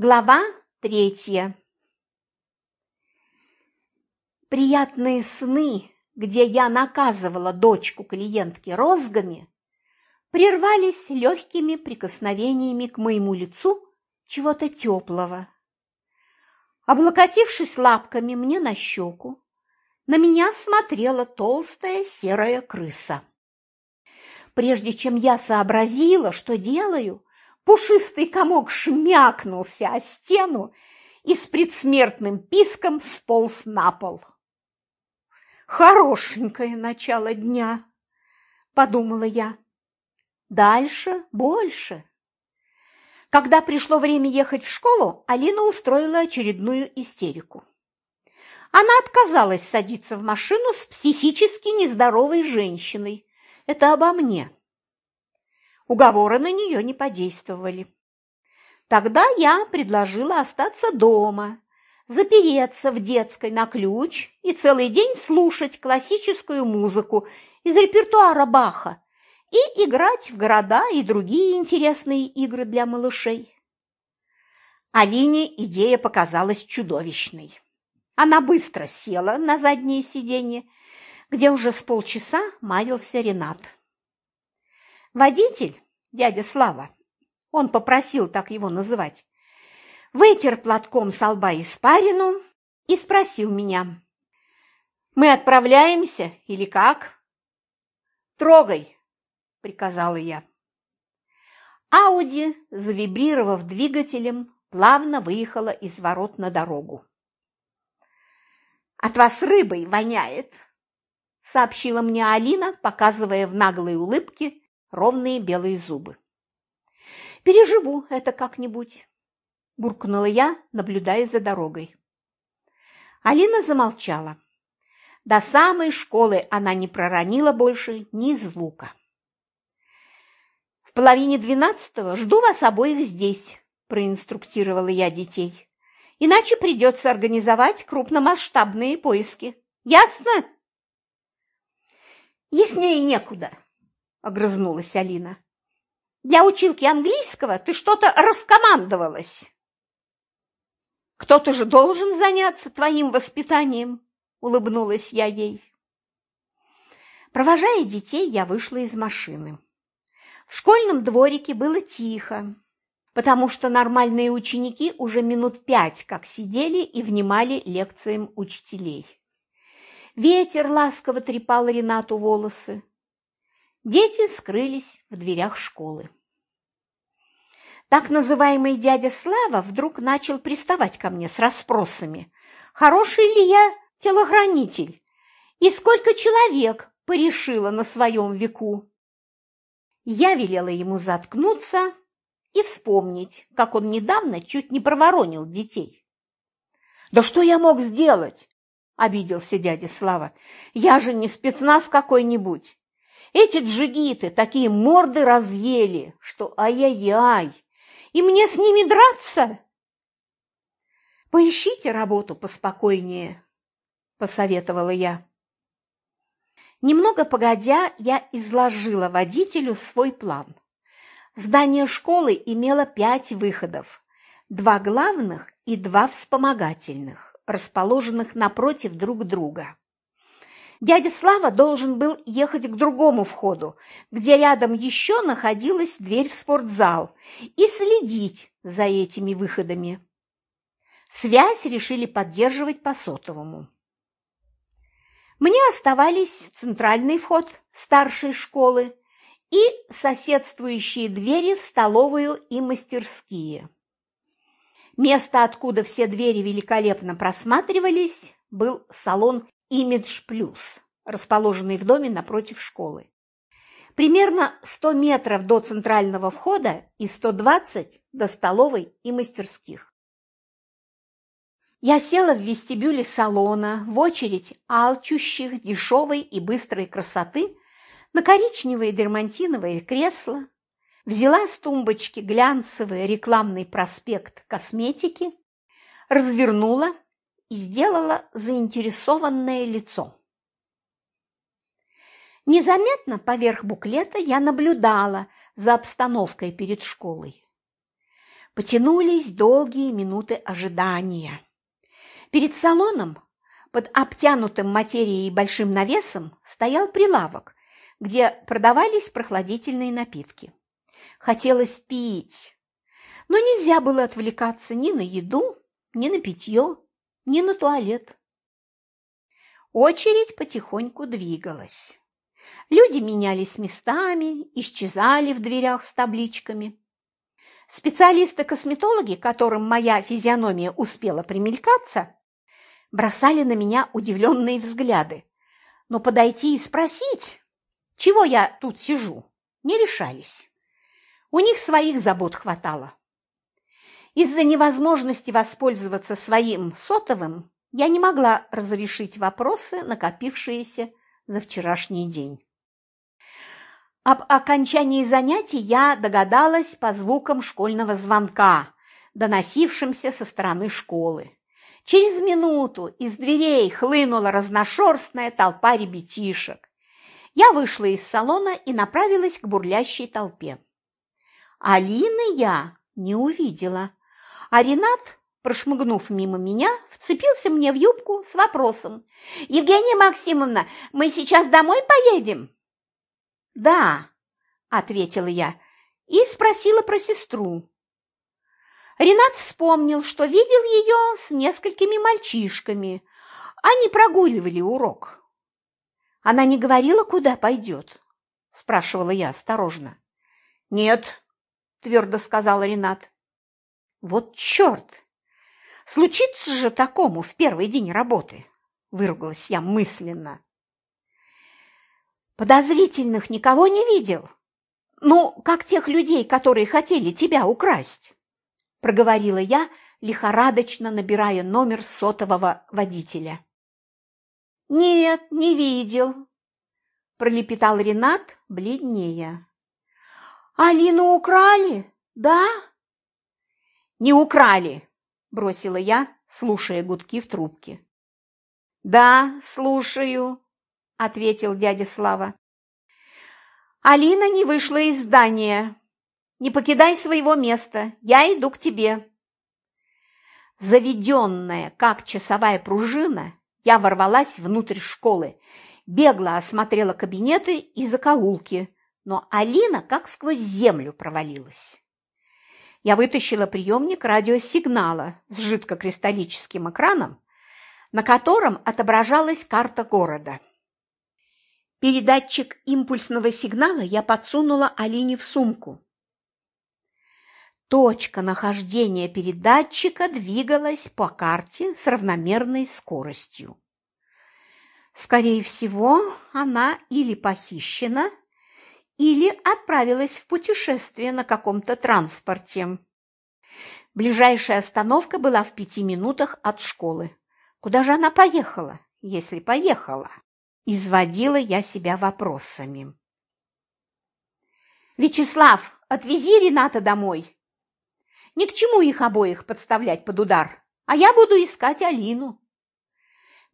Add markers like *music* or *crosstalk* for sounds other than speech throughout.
Глава третья. Приятные сны, где я наказывала дочку клиентки розгами, прервались легкими прикосновениями к моему лицу чего-то теплого. Облокотившись лапками мне на щеку, на меня смотрела толстая серая крыса. Прежде чем я сообразила, что делаю, Пушистый комок шмякнулся о стену и с предсмертным писком сполз на пол. «Хорошенькое начало дня», – подумала я. «Дальше больше». Когда пришло время ехать в школу, Алина устроила очередную истерику. Она отказалась садиться в машину с психически нездоровой женщиной. Это обо мне. Уговоры на нее не подействовали. Тогда я предложила остаться дома, запереться в детской на ключ и целый день слушать классическую музыку из репертуара Баха и играть в города и другие интересные игры для малышей. Алине идея показалась чудовищной. Она быстро села на заднее сиденье, где уже с полчаса маялся Ренат. Водитель, дядя Слава, он попросил так его называть, вытер платком со лба испарину и спросил меня, «Мы отправляемся или как?» «Трогай!» – приказала я. Ауди, завибрировав двигателем, плавно выехала из ворот на дорогу. «От вас рыбой воняет!» – сообщила мне Алина, показывая в наглой улыбке ровные белые зубы. «Переживу это как-нибудь», – буркнула я, наблюдая за дорогой. Алина замолчала. До самой школы она не проронила больше ни звука. «В половине двенадцатого жду вас обоих здесь», – проинструктировала я детей. «Иначе придется организовать крупномасштабные поиски. Ясно?» «Яснее некуда», – огрызнулась Алина. «Для училки английского ты что-то раскомандовалась». «Кто-то же должен заняться твоим воспитанием», – улыбнулась я ей. Провожая детей, я вышла из машины. В школьном дворике было тихо, потому что нормальные ученики уже минут пять как сидели и внимали лекциям учителей. Ветер ласково трепал Ренату волосы, Дети скрылись в дверях школы. Так называемый дядя Слава вдруг начал приставать ко мне с расспросами, хороший ли я телохранитель и сколько человек порешила на своем веку. Я велела ему заткнуться и вспомнить, как он недавно чуть не проворонил детей. «Да что я мог сделать?» – обиделся дядя Слава. «Я же не спецназ какой-нибудь. Эти джигиты такие морды разъели, что ай-яй-яй, и мне с ними драться? Поищите работу поспокойнее, посоветовала я. Немного погодя, я изложила водителю свой план. Здание школы имело пять выходов, два главных и два вспомогательных, расположенных напротив друг друга. Дядя Слава должен был ехать к другому входу, где рядом еще находилась дверь в спортзал, и следить за этими выходами. Связь решили поддерживать по сотовому. Мне оставались центральный вход старшей школы и соседствующие двери в столовую и мастерские. Место, откуда все двери великолепно просматривались, был салон «Имидж Плюс», расположенный в доме напротив школы. Примерно 100 метров до центрального входа и 120 до столовой и мастерских. Я села в вестибюле салона в очередь алчущих дешевой и быстрой красоты на коричневые дермантиновые кресла, взяла с тумбочки глянцевый рекламный проспект косметики, развернула и сделала заинтересованное лицо. Незаметно поверх буклета я наблюдала за обстановкой перед школой. Потянулись долгие минуты ожидания. Перед салоном, под обтянутым материей большим навесом, стоял прилавок, где продавались прохладительные напитки. Хотелось пить, но нельзя было отвлекаться ни на еду, ни на питье, ни на туалет. Очередь потихоньку двигалась. Люди менялись местами, исчезали в дверях с табличками. Специалисты-косметологи, которым моя физиономия успела примелькаться, бросали на меня удивленные взгляды, но подойти и спросить, чего я тут сижу, не решались. У них своих забот хватало. Из-за невозможности воспользоваться своим сотовым я не могла разрешить вопросы, накопившиеся за вчерашний день. Об окончании занятий я догадалась по звукам школьного звонка, доносившимся со стороны школы. Через минуту из дверей хлынула разношерстная толпа ребятишек. Я вышла из салона и направилась к бурлящей толпе. Алины я не увидела, а Ренат, прошмыгнув мимо меня, вцепился мне в юбку с вопросом. «Евгения Максимовна, мы сейчас домой поедем?» «Да», – ответила я и спросила про сестру. Ренат вспомнил, что видел ее с несколькими мальчишками. Они прогуливали урок. «Она не говорила, куда пойдет?» – спрашивала я осторожно. «Нет», – твердо сказал Ренат. «Вот черт! Случится же такому в первый день работы!» – выругалась я мысленно. Подозрительных никого не видел? Ну, как тех людей, которые хотели тебя украсть, проговорила я, лихорадочно набирая номер сотового водителя. Нет, не видел, пролепетал Ренат, бледнее. Алину украли? Да? Не украли, бросила я, слушая гудки в трубке. Да, слушаю, ответил дядя Слава. Алина не вышла из здания. Не покидай своего места, я иду к тебе. Заведенная, как часовая пружина, я ворвалась внутрь школы, бегло осмотрела кабинеты и закоулки, но Алина как сквозь землю провалилась. Я вытащила приемник радиосигнала с жидкокристаллическим экраном, на котором отображалась карта города. Передатчик импульсного сигнала я подсунула Алине в сумку. Точка нахождения передатчика двигалась по карте с равномерной скоростью. Скорее всего, она или похищена, или отправилась в путешествие на каком-то транспорте. Ближайшая остановка была в пяти минутах от школы. Куда же она поехала, если поехала? Изводила я себя вопросами. «Вячеслав, отвези Рената домой. Ни к чему их обоих подставлять под удар, а я буду искать Алину».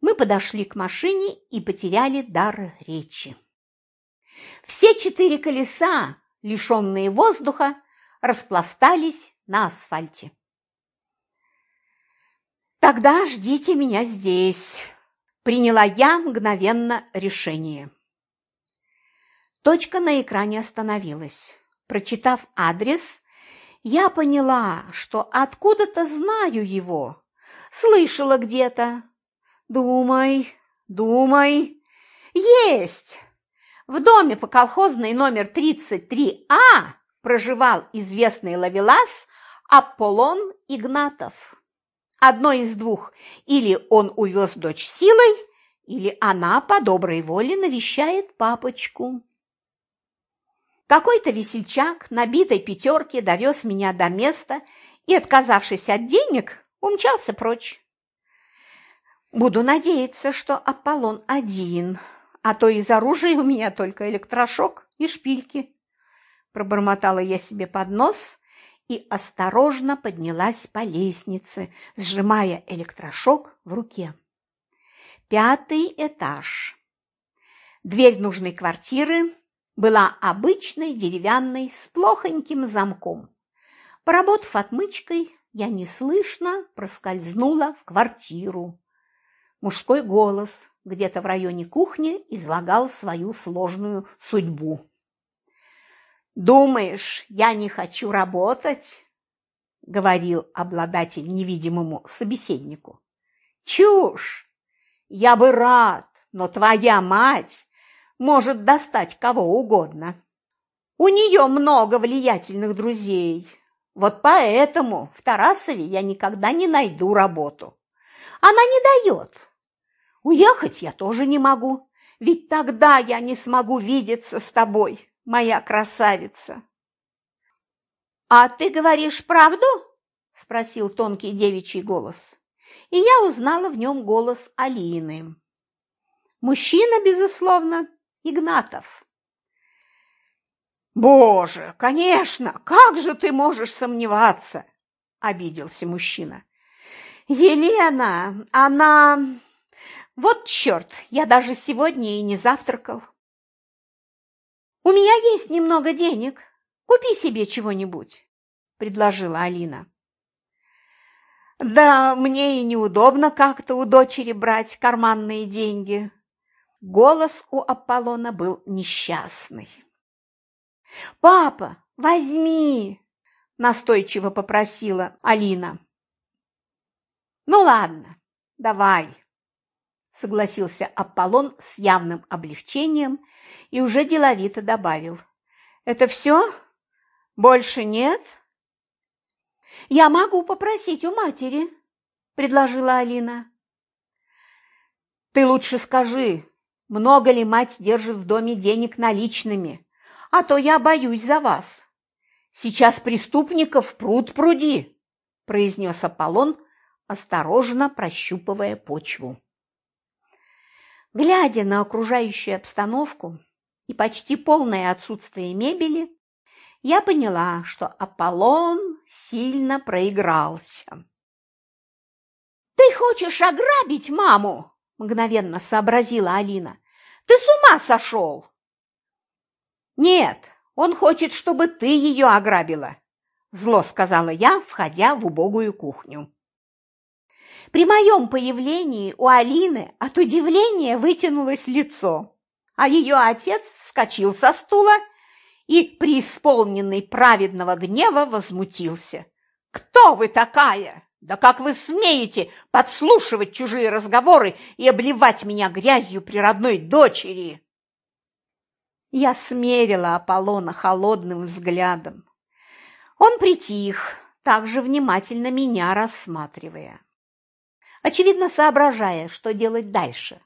Мы подошли к машине и потеряли дар речи. Все четыре колеса, лишенные воздуха, распластались на асфальте. «Тогда ждите меня здесь», Приняла я мгновенно решение. Точка на экране остановилась. Прочитав адрес, я поняла, что откуда-то знаю его. Слышала где-то. Думай, думай. Есть! В доме по колхозной номер 33А проживал известный ловелас Аполлон Игнатов. Одно из двух. Или он увез дочь силой, или она по доброй воле навещает папочку. Какой-то весельчак на битой пятерке довез меня до места и, отказавшись от денег, умчался прочь. Буду надеяться, что Аполлон один, а то из оружия у меня только электрошок и шпильки. Пробормотала я себе под нос и осторожно поднялась по лестнице, сжимая электрошок в руке. Пятый этаж. Дверь нужной квартиры была обычной деревянной с плохоньким замком. Поработав отмычкой, я неслышно проскользнула в квартиру. Мужской голос где-то в районе кухни излагал свою сложную судьбу. «Думаешь, я не хочу работать?» – говорил обладатель невидимому собеседнику. «Чушь! Я бы рад, но твоя мать может достать кого угодно. У нее много влиятельных друзей, вот поэтому в Тарасове я никогда не найду работу. Она не дает. Уехать я тоже не могу, ведь тогда я не смогу видеться с тобой, моя красавица. «А ты говоришь правду?» – спросил тонкий девичий голос. И я узнала в нем голос Алины. Мужчина, безусловно, Игнатов. «Боже, конечно! Как же ты можешь сомневаться?» – обиделся мужчина. «Елена, она... Вот черт, я даже сегодня и не завтракал. У меня есть немного денег. Купи себе чего-нибудь», – предложила Алина. «Да мне и неудобно как-то у дочери брать карманные деньги». Голос у Аполлона был несчастный. «Папа, возьми!» – настойчиво попросила Алина. «Ну ладно, давай», – согласился Аполлон с явным облегчением и уже деловито добавил. «Это все? Больше нет?» «Я могу попросить у матери», – предложила Алина. «Ты лучше скажи, много ли мать держит в доме денег наличными?» а то я боюсь за вас. Сейчас преступников пруд пруди, произнес Аполлон, осторожно прощупывая почву. Глядя на окружающую обстановку и почти полное отсутствие мебели, я поняла, что Аполлон сильно проигрался. «Ты хочешь ограбить маму?» – мгновенно сообразила Алина. «Ты с ума сошел!» «Нет, он хочет, чтобы ты ее ограбила», – зло сказала я, входя в убогую кухню. При моем появлении у Алины от удивления вытянулось лицо, а ее отец вскочил со стула и, преисполненный праведного гнева, возмутился. «Кто вы такая? Да как вы смеете подслушивать чужие разговоры и обливать меня грязью при родной дочери?» Я смерила Аполлона холодным взглядом. Он притих, также внимательно меня рассматривая. Очевидно, соображая, что делать дальше.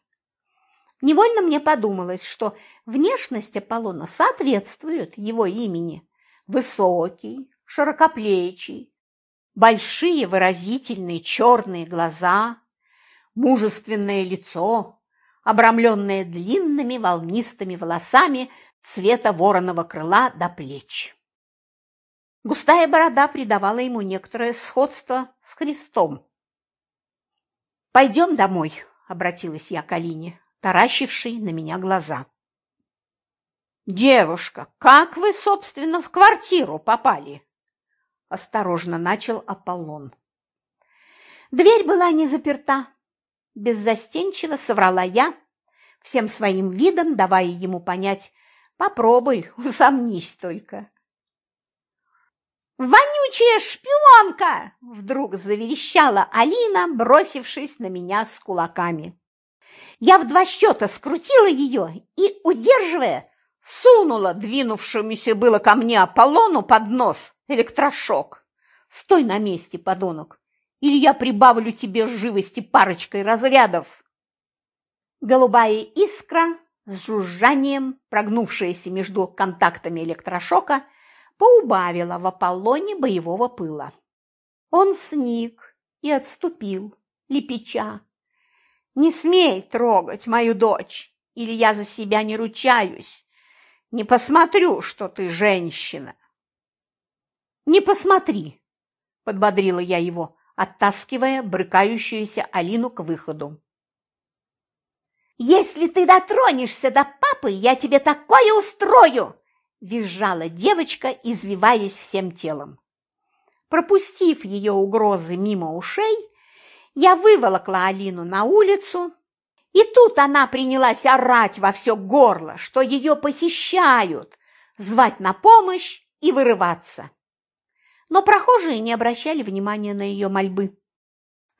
Невольно мне подумалось, что внешность Аполлона соответствует его имени. Высокий, широкоплечий, большие выразительные черные глаза, мужественное лицо, обрамленная длинными волнистыми волосами цвета вороного крыла до плеч. Густая борода придавала ему некоторое сходство с Христом. «Пойдем домой», — обратилась я к Алине, таращившей на меня глаза. «Девушка, как вы, собственно, в квартиру попали?» – осторожно начал Аполлон. Дверь была не заперта, беззастенчиво соврала я, всем своим видом давая ему понять «попробуй, *laughs* усомнись только». «Вонючая шпионка!» – вдруг заверещала Алина, бросившись на меня с кулаками. Я в два счета скрутила ее и, удерживая, сунула двинувшемуся было ко мне Аполлону под нос электрошок. «Стой на месте, подонок! или я прибавлю тебе живости парочкой разрядов. Голубая искра с жужжанием, прогнувшаяся между контактами электрошока, поубавила в Аполлоне боевого пыла. Он сник и отступил, лепеча. «Не смей трогать мою дочь, или я за себя не ручаюсь. Не посмотрю, что ты женщина». «Не посмотри», — подбодрила я его, оттаскивая брыкающуюся Алину к выходу. «Если ты дотронешься до папы, я тебе такое устрою!» – визжала девочка, извиваясь всем телом. Пропустив ее угрозы мимо ушей, я выволокла Алину на улицу, и тут она принялась орать во все горло, что ее похищают, звать на помощь и вырываться. Но прохожие не обращали внимания на ее мольбы.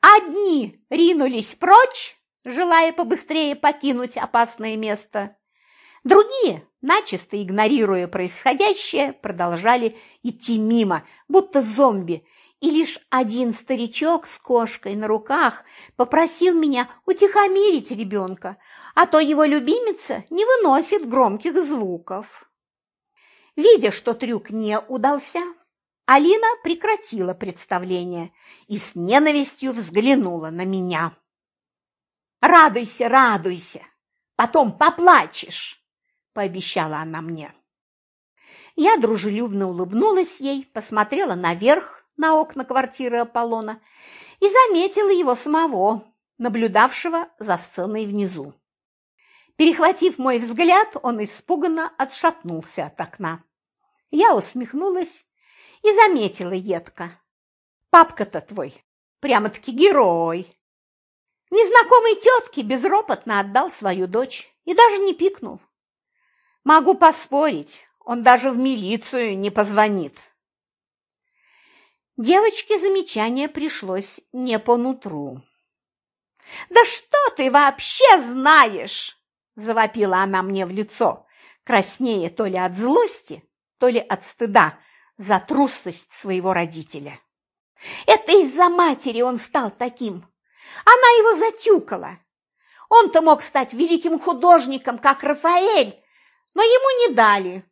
Одни ринулись прочь, желая побыстрее покинуть опасное место. Другие, начисто игнорируя происходящее, продолжали идти мимо, будто зомби, и лишь один старичок с кошкой на руках попросил меня утихомирить ребенка, а то его любимица не выносит громких звуков. Видя, что трюк не удался, Алина прекратила представление и с ненавистью взглянула на меня. «Радуйся, радуйся, потом поплачешь!» – пообещала она мне. Я дружелюбно улыбнулась ей, посмотрела наверх на окна квартиры Аполлона и заметила его самого, наблюдавшего за сценой внизу. Перехватив мой взгляд, он испуганно отшатнулся от окна. Я усмехнулась и заметила едко. «Папка-то твой прямо-таки герой!» Незнакомой тетке безропотно отдал свою дочь и даже не пикнул. Могу поспорить, он даже в милицию не позвонит. Девочке замечание пришлось не по нутру. «Да что ты вообще знаешь?» – завопила она мне в лицо, краснее то ли от злости, то ли от стыда за трусость своего родителя. «Это из-за матери он стал таким. Она его затюкала. Он-то мог стать великим художником, как Рафаэль, но ему не дали.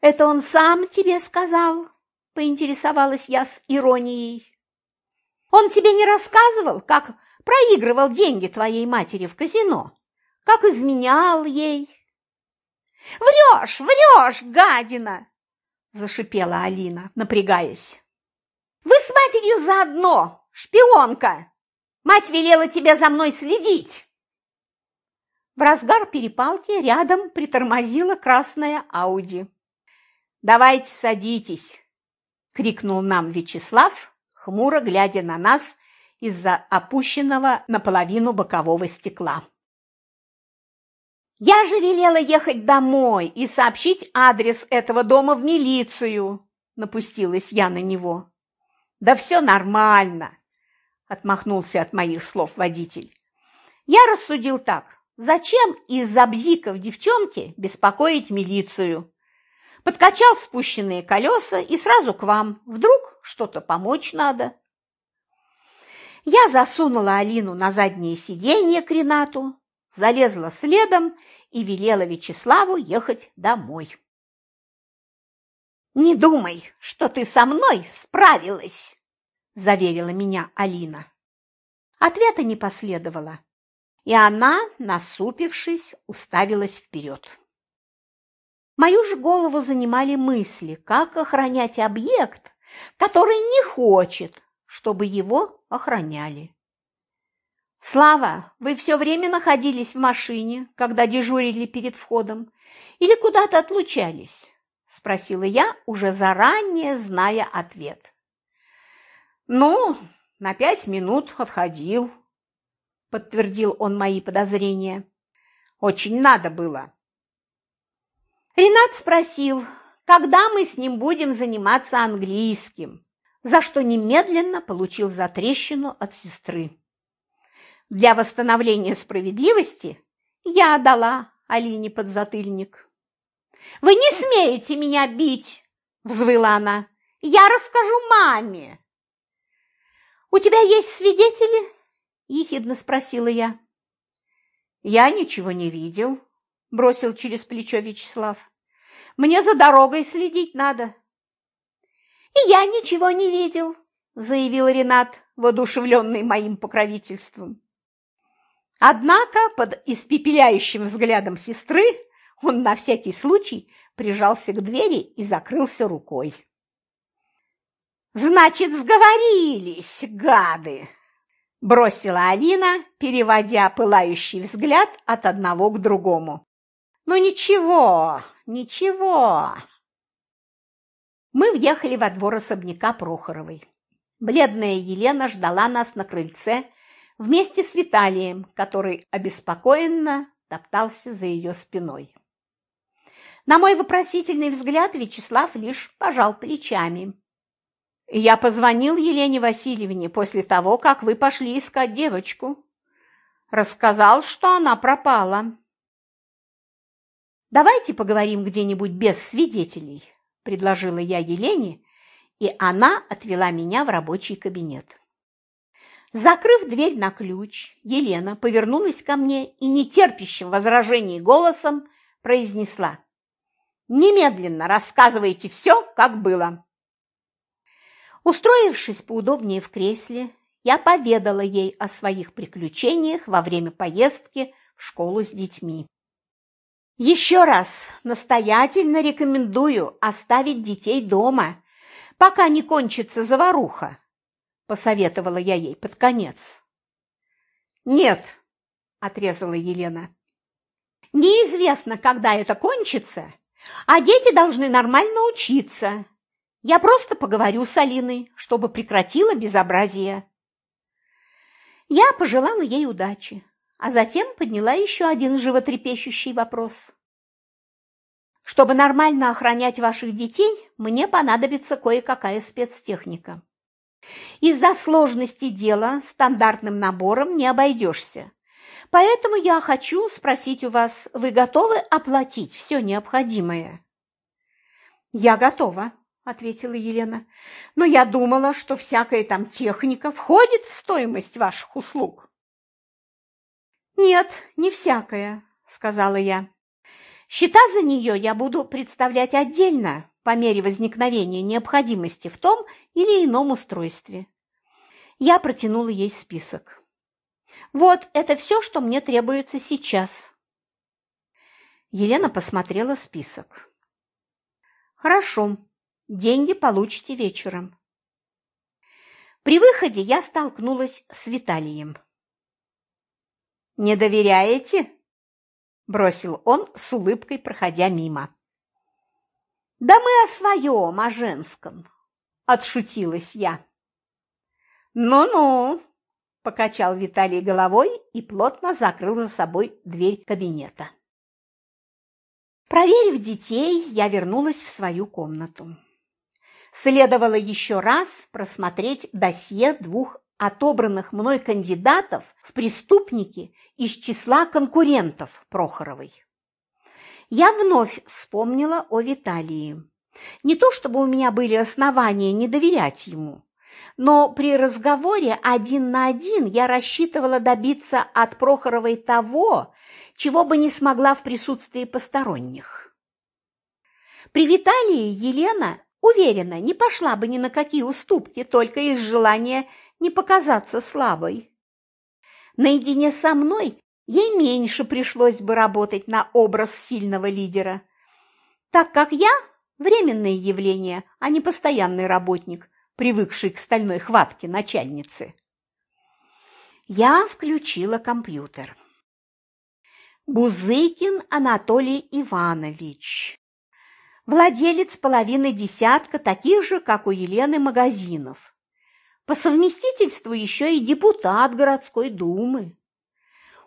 «Это он сам тебе сказал?» – поинтересовалась я с иронией. «Он тебе не рассказывал, как проигрывал деньги твоей матери в казино, как изменял ей?» «Врешь, врешь, гадина!» – зашипела Алина, напрягаясь. «Вы с матерью заодно, шпионка! Мать велела тебе за мной следить!» В разгар перепалки рядом притормозила красная Ауди. «Давайте садитесь!» – крикнул нам Вячеслав, хмуро глядя на нас из-за опущенного наполовину бокового стекла. «Я же велела ехать домой и сообщить адрес этого дома в милицию!» – напустилась я на него. «Да все нормально!» – отмахнулся от моих слов водитель. «Я рассудил так. Зачем из-за бзиков девчонки беспокоить милицию? Подкачал спущенные колеса и сразу к вам. Вдруг что-то помочь надо. Я засунула Алину на заднее сиденье к Ренату, залезла следом и велела Вячеславу ехать домой. «Не думай, что ты со мной справилась!» – заверила меня Алина. Ответа не последовало и она, насупившись, уставилась вперед. Мою же голову занимали мысли, как охранять объект, который не хочет, чтобы его охраняли. «Слава, вы все время находились в машине, когда дежурили перед входом, или куда-то отлучались?» – спросила я, уже заранее зная ответ. «Ну, на пять минут отходил», подтвердил он мои подозрения. Очень надо было. Ренат спросил, когда мы с ним будем заниматься английским, за что немедленно получил затрещину от сестры. Для восстановления справедливости я дала Алине подзатыльник. «Вы не смеете меня бить!» – взвыла она. «Я расскажу маме!» «У тебя есть свидетели?» Ехидно спросила я. Я ничего не видел, бросил через плечо Вячеслав. Мне за дорогой следить надо. И я ничего не видел, заявил Ренат, воодушевленный моим покровительством. Однако под испепеляющим взглядом сестры он на всякий случай прижался к двери и закрылся рукой. «Значит, сговорились, гады!» Бросила Алина, переводя пылающий взгляд от одного к другому. «Ну ничего, ничего!» Мы въехали во двор особняка Прохоровой. Бледная Елена ждала нас на крыльце вместе с Виталием, который обеспокоенно топтался за ее спиной. На мой вопросительный взгляд Вячеслав лишь пожал плечами. «Я позвонил Елене Васильевне после того, как вы пошли искать девочку. Рассказал, что она пропала». «Давайте поговорим где-нибудь без свидетелей», – предложила я Елене, и она отвела меня в рабочий кабинет. Закрыв дверь на ключ, Елена повернулась ко мне и нетерпящим возражений голосом произнесла. «Немедленно рассказывайте все, как было». Устроившись поудобнее в кресле, я поведала ей о своих приключениях во время поездки в школу с детьми. Еще раз настоятельно рекомендую оставить детей дома, пока не кончится заваруха, посоветовала я ей под конец. Нет, отрезала Елена. Неизвестно, когда это кончится, а дети должны нормально учиться. Я просто поговорю с Алиной, чтобы прекратила безобразие. Я пожелала ей удачи а затем подняла еще один животрепещущий вопрос. Чтобы нормально охранять ваших детей, мне понадобится кое-какая спецтехника. Из-за сложности дела стандартным набором не обойдешься. Поэтому я хочу спросить у вас, вы готовы оплатить все необходимое? Я готова, ответила Елена. Но я думала, что всякая там техника входит в стоимость ваших услуг. «Нет, не всякое», – сказала я. «Счета за нее я буду представлять отдельно по мере возникновения необходимости в том или ином устройстве». Я протянула ей список. «Вот, это все, что мне требуется сейчас». Елена посмотрела список. «Хорошо, деньги получите вечером». При выходе я столкнулась с Виталием. «Не доверяете?» – бросил он с улыбкой, проходя мимо. «Да мы о своем, о женском!» – отшутилась я. «Ну-ну!» – покачал Виталий головой и плотно закрыл за собой дверь кабинета. Проверив детей, я вернулась в свою комнату. Следовало еще раз просмотреть досье двух отобранных мной кандидатов в преступники из числа конкурентов Прохоровой. Я вновь вспомнила о Виталии. Не то чтобы у меня были основания не доверять ему, но при разговоре один на один я рассчитывала добиться от Прохоровой того, чего бы не смогла в присутствии посторонних. При Виталии Елена, уверена, не пошла бы ни на какие уступки только из желания не показаться слабой. Наедине со мной ей меньше пришлось бы работать на образ сильного лидера, так как я – временное явление, а не постоянный работник, привыкший к стальной хватке начальницы. Я включила компьютер. Бузыкин Анатолий Иванович. Владелец половины десятка таких же, как у Елены, магазинов по совместительству еще и депутат городской думы.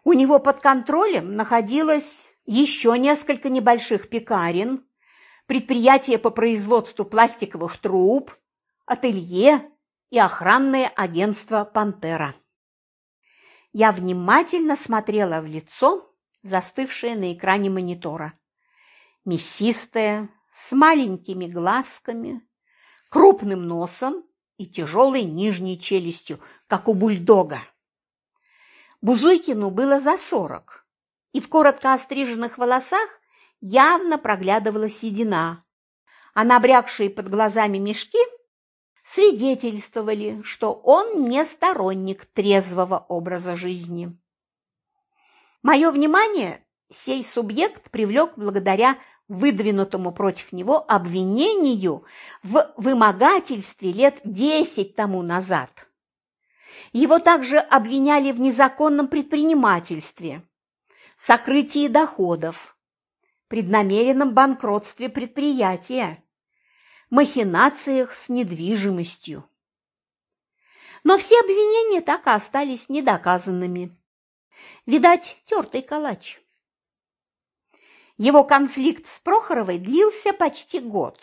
У него под контролем находилось еще несколько небольших пекарен, предприятие по производству пластиковых труб, ателье и охранное агентство «Пантера». Я внимательно смотрела в лицо, застывшее на экране монитора. Мясистое, с маленькими глазками, крупным носом и тяжелой нижней челюстью, как у бульдога. Бузуйкину было за сорок, и в коротко остриженных волосах явно проглядывала седина, а набрякшие под глазами мешки свидетельствовали, что он не сторонник трезвого образа жизни. Мое внимание сей субъект привлек благодаря выдвинутому против него обвинению в вымогательстве лет десять тому назад. Его также обвиняли в незаконном предпринимательстве, сокрытии доходов, преднамеренном банкротстве предприятия, махинациях с недвижимостью. Но все обвинения так и остались недоказанными. Видать, тертый калач. Его конфликт с Прохоровой длился почти год,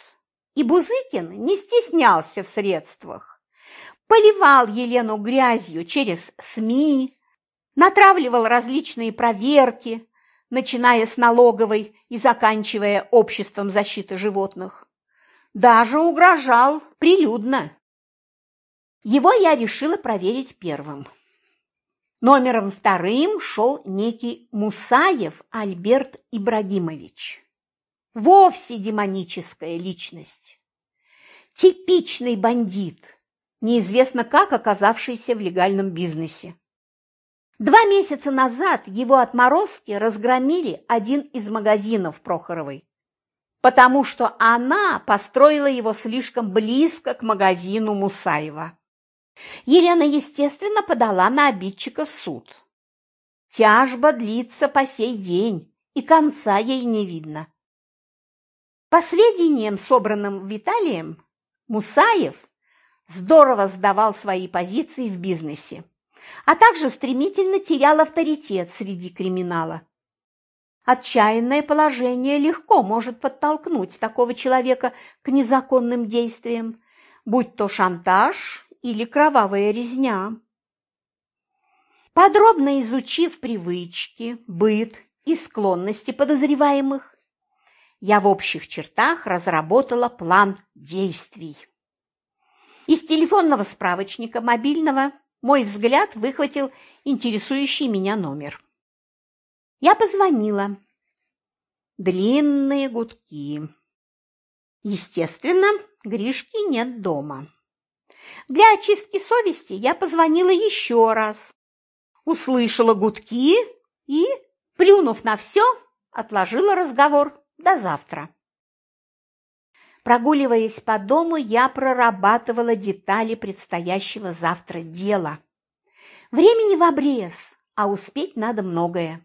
и Бузыкин не стеснялся в средствах. Поливал Елену грязью через СМИ, натравливал различные проверки, начиная с налоговой и заканчивая обществом защиты животных. Даже угрожал прилюдно. Его я решила проверить первым. Номером вторым шел некий Мусаев Альберт Ибрагимович. Вовсе демоническая личность. Типичный бандит, неизвестно как оказавшийся в легальном бизнесе. Два месяца назад его отморозки разгромили один из магазинов Прохоровой, потому что она построила его слишком близко к магазину Мусаева. Елена, естественно, подала на обидчика в суд. Тяжба длится по сей день, и конца ей не видно. По сведениям, собранным Виталием, Мусаев здорово сдавал свои позиции в бизнесе, а также стремительно терял авторитет среди криминала. Отчаянное положение легко может подтолкнуть такого человека к незаконным действиям, будь то шантаж или кровавая резня. Подробно изучив привычки, быт и склонности подозреваемых, я в общих чертах разработала план действий. Из телефонного справочника мобильного мой взгляд выхватил интересующий меня номер. Я позвонила. Длинные гудки. Естественно, Гришки нет дома. Для очистки совести я позвонила еще раз, услышала гудки и, плюнув на все, отложила разговор до завтра. Прогуливаясь по дому, я прорабатывала детали предстоящего завтра дела. Времени в обрез, а успеть надо многое.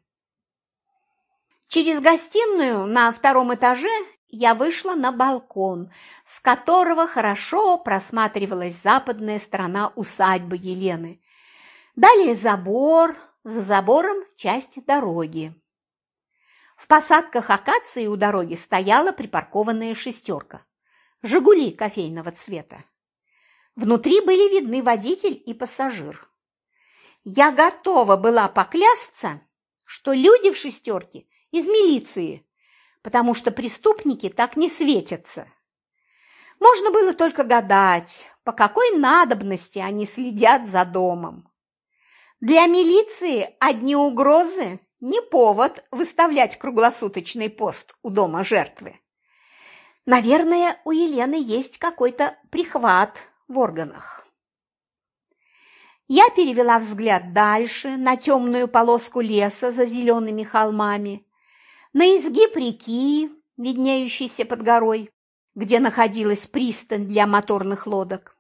Через гостиную на втором этаже я вышла на балкон, с которого хорошо просматривалась западная сторона усадьбы Елены. Далее забор, за забором часть дороги. В посадках акации у дороги стояла припаркованная шестерка. «Жигули» кофейного цвета. Внутри были видны водитель и пассажир. Я готова была поклясться, что люди в шестерке из милиции, потому что преступники так не светятся. Можно было только гадать, по какой надобности они следят за домом. Для милиции одни угрозы – не повод выставлять круглосуточный пост у дома жертвы. Наверное, у Елены есть какой-то прихват в органах. Я перевела взгляд дальше, на темную полоску леса за зелеными холмами, на изгиб реки, виднеющейся под горой, где находилась пристань для моторных лодок.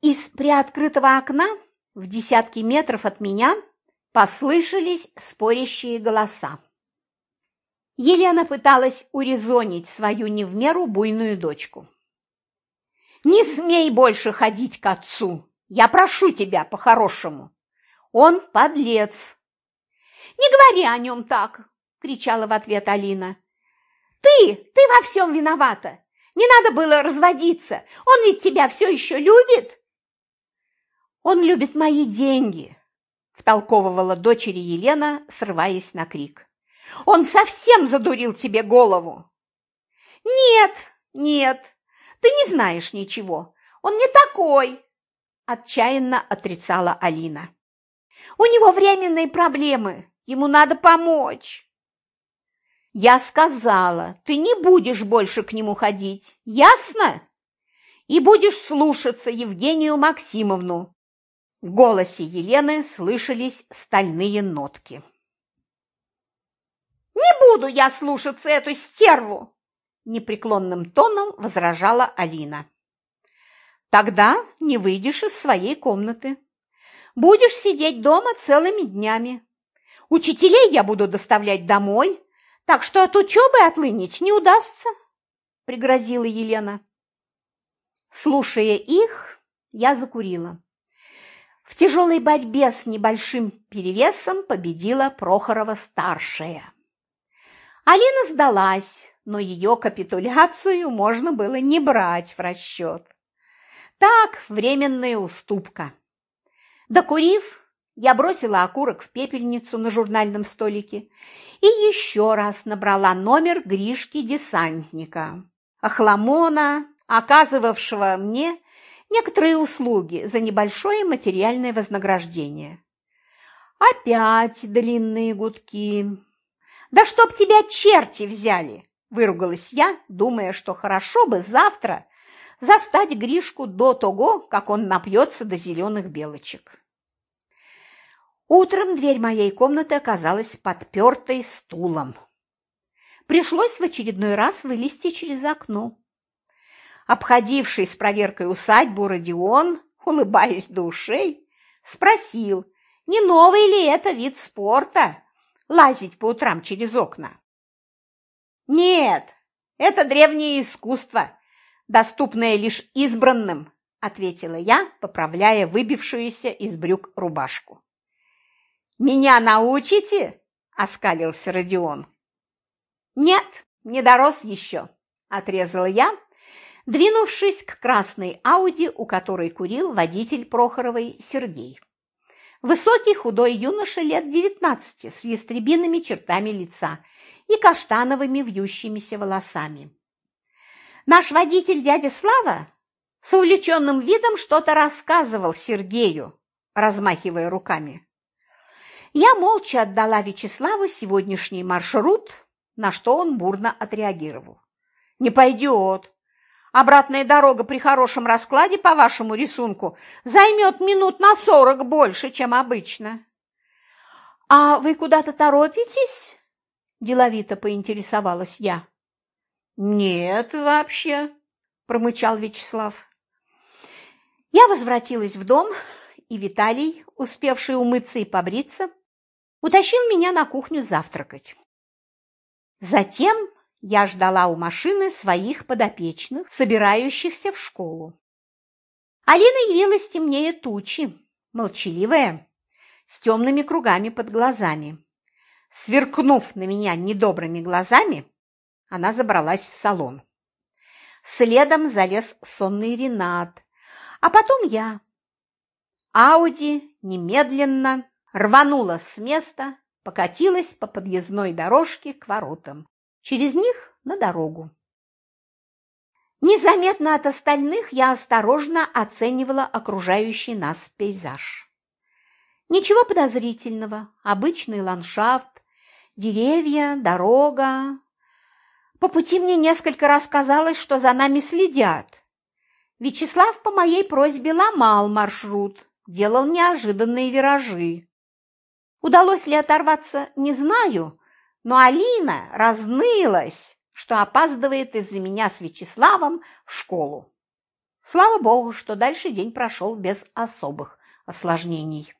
Из приоткрытого окна в десятки метров от меня послышались спорящие голоса. Елена пыталась урезонить свою не в меру буйную дочку. «Не смей больше ходить к отцу! Я прошу тебя по-хорошему! Он подлец!» «Не говори о нем так!» Кричала в ответ Алина. Ты, ты во всем виновата. Не надо было разводиться. Он ведь тебя все еще любит. Он любит мои деньги, втолковывала дочери Елена, срываясь на крик. Он совсем задурил тебе голову. Нет, нет, ты не знаешь ничего. Он не такой, отчаянно отрицала Алина. У него временные проблемы, ему надо помочь. Я сказала, ты не будешь больше к нему ходить, ясно? И будешь слушаться Евгению Максимовну. В голосе Елены слышались стальные нотки. «Не буду я слушаться эту стерву!» Непреклонным тоном возражала Алина. «Тогда не выйдешь из своей комнаты. Будешь сидеть дома целыми днями. Учителей я буду доставлять домой, так что от учебы отлынить не удастся, – пригрозила Елена. Слушая их, я закурила. В тяжелой борьбе с небольшим перевесом победила Прохорова-старшая. Алина сдалась, но ее капитуляцию можно было не брать в расчет. Так, временная уступка. Докурив, я бросила окурок в пепельницу на журнальном столике и еще раз набрала номер Гришки-десантника, Ахламона, оказывавшего мне некоторые услуги за небольшое материальное вознаграждение. Опять длинные гудки. «Да чтоб тебя черти взяли!» – выругалась я, думая, что хорошо бы завтра застать Гришку до того, как он напьется до зеленых белочек. Утром дверь моей комнаты оказалась подпертой стулом. Пришлось в очередной раз вылезти через окно. Обходивший с проверкой усадьбу Родион, улыбаясь до спросил, не новый ли это вид спорта – лазить по утрам через окна. «Нет, это древнее искусство, доступное лишь избранным», – ответила я, поправляя выбившуюся из брюк рубашку. «Меня научите?» – оскалился Родион. «Нет, не дорос еще», – отрезала я, двинувшись к красной Ауди, у которой курил водитель Прохоровой Сергей. Высокий худой юноша лет девятнадцати с ястребиными чертами лица и каштановыми вьющимися волосами. Наш водитель дядя Слава с увлеченным видом что-то рассказывал Сергею, размахивая руками. Я молча отдала Вячеславу сегодняшний маршрут, на что он бурно отреагировал. «Не пойдет. Обратная дорога при хорошем раскладе по вашему рисунку займет минут на сорок больше, чем обычно». «А вы куда-то торопитесь?» – деловито поинтересовалась я. «Нет, вообще», – промычал Вячеслав. Я возвратилась в дом, и Виталий, успевший умыться и побриться, утащил меня на кухню завтракать. Затем я ждала у машины своих подопечных, собирающихся в школу. Алина явилась темнее тучи, молчаливая, с темными кругами под глазами. Сверкнув на меня недобрыми глазами, она забралась в салон. Следом залез сонный Ренат, а потом я. Ауди немедленно рванула с места, покатилась по подъездной дорожке к воротам, через них на дорогу. Незаметно от остальных я осторожно оценивала окружающий нас пейзаж. Ничего подозрительного, обычный ландшафт, деревья, дорога. По пути мне несколько раз казалось, что за нами следят. Вячеслав по моей просьбе ломал маршрут, делал неожиданные виражи. Удалось ли оторваться, не знаю, но Алина разнылась, что опаздывает из-за меня с Вячеславом в школу. Слава богу, что дальше день прошел без особых осложнений.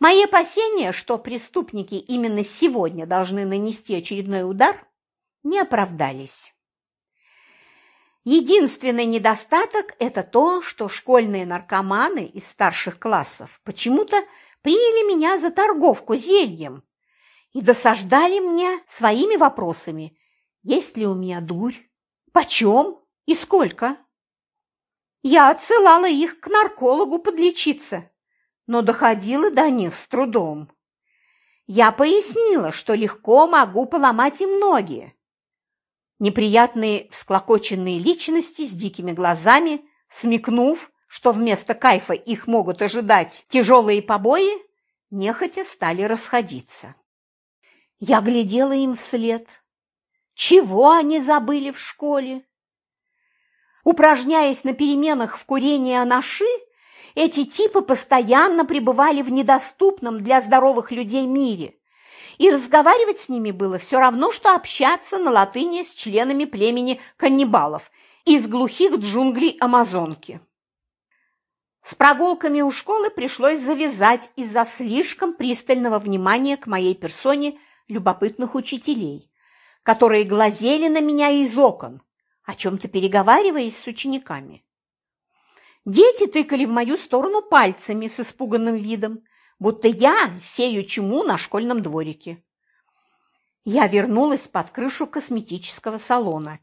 Мои опасения, что преступники именно сегодня должны нанести очередной удар, не оправдались. Единственный недостаток – это то, что школьные наркоманы из старших классов почему-то приняли меня за торговку зельем и досаждали мне своими вопросами. Есть ли у меня дурь? Почем? И сколько? Я отсылала их к наркологу подлечиться, но доходила до них с трудом. Я пояснила, что легко могу поломать им ноги. Неприятные всклокоченные личности с дикими глазами, смекнув, что вместо кайфа их могут ожидать тяжелые побои, нехотя стали расходиться. Я глядела им вслед. Чего они забыли в школе? Упражняясь на переменах в курении анаши, эти типы постоянно пребывали в недоступном для здоровых людей мире, и разговаривать с ними было все равно, что общаться на латыни с членами племени каннибалов из глухих джунглей Амазонки. С прогулками у школы пришлось завязать из-за слишком пристального внимания к моей персоне любопытных учителей, которые глазели на меня из окон, о чем-то переговариваясь с учениками. Дети тыкали в мою сторону пальцами с испуганным видом, будто я сею чуму на школьном дворике. Я вернулась под крышу косметического салона,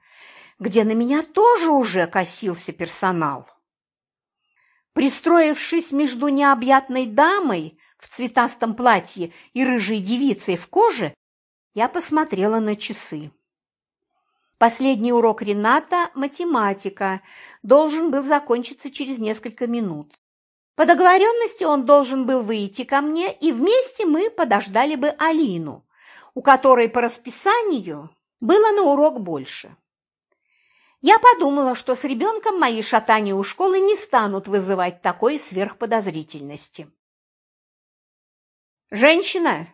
где на меня тоже уже косился персонал. Пристроившись между необъятной дамой в цветастом платье и рыжей девицей в коже, я посмотрела на часы. Последний урок Рената – математика, должен был закончиться через несколько минут. По договоренности он должен был выйти ко мне, и вместе мы подождали бы Алину, у которой по расписанию было на урок больше. Я подумала, что с ребенком мои шатания у школы не станут вызывать такой сверхподозрительности. «Женщина,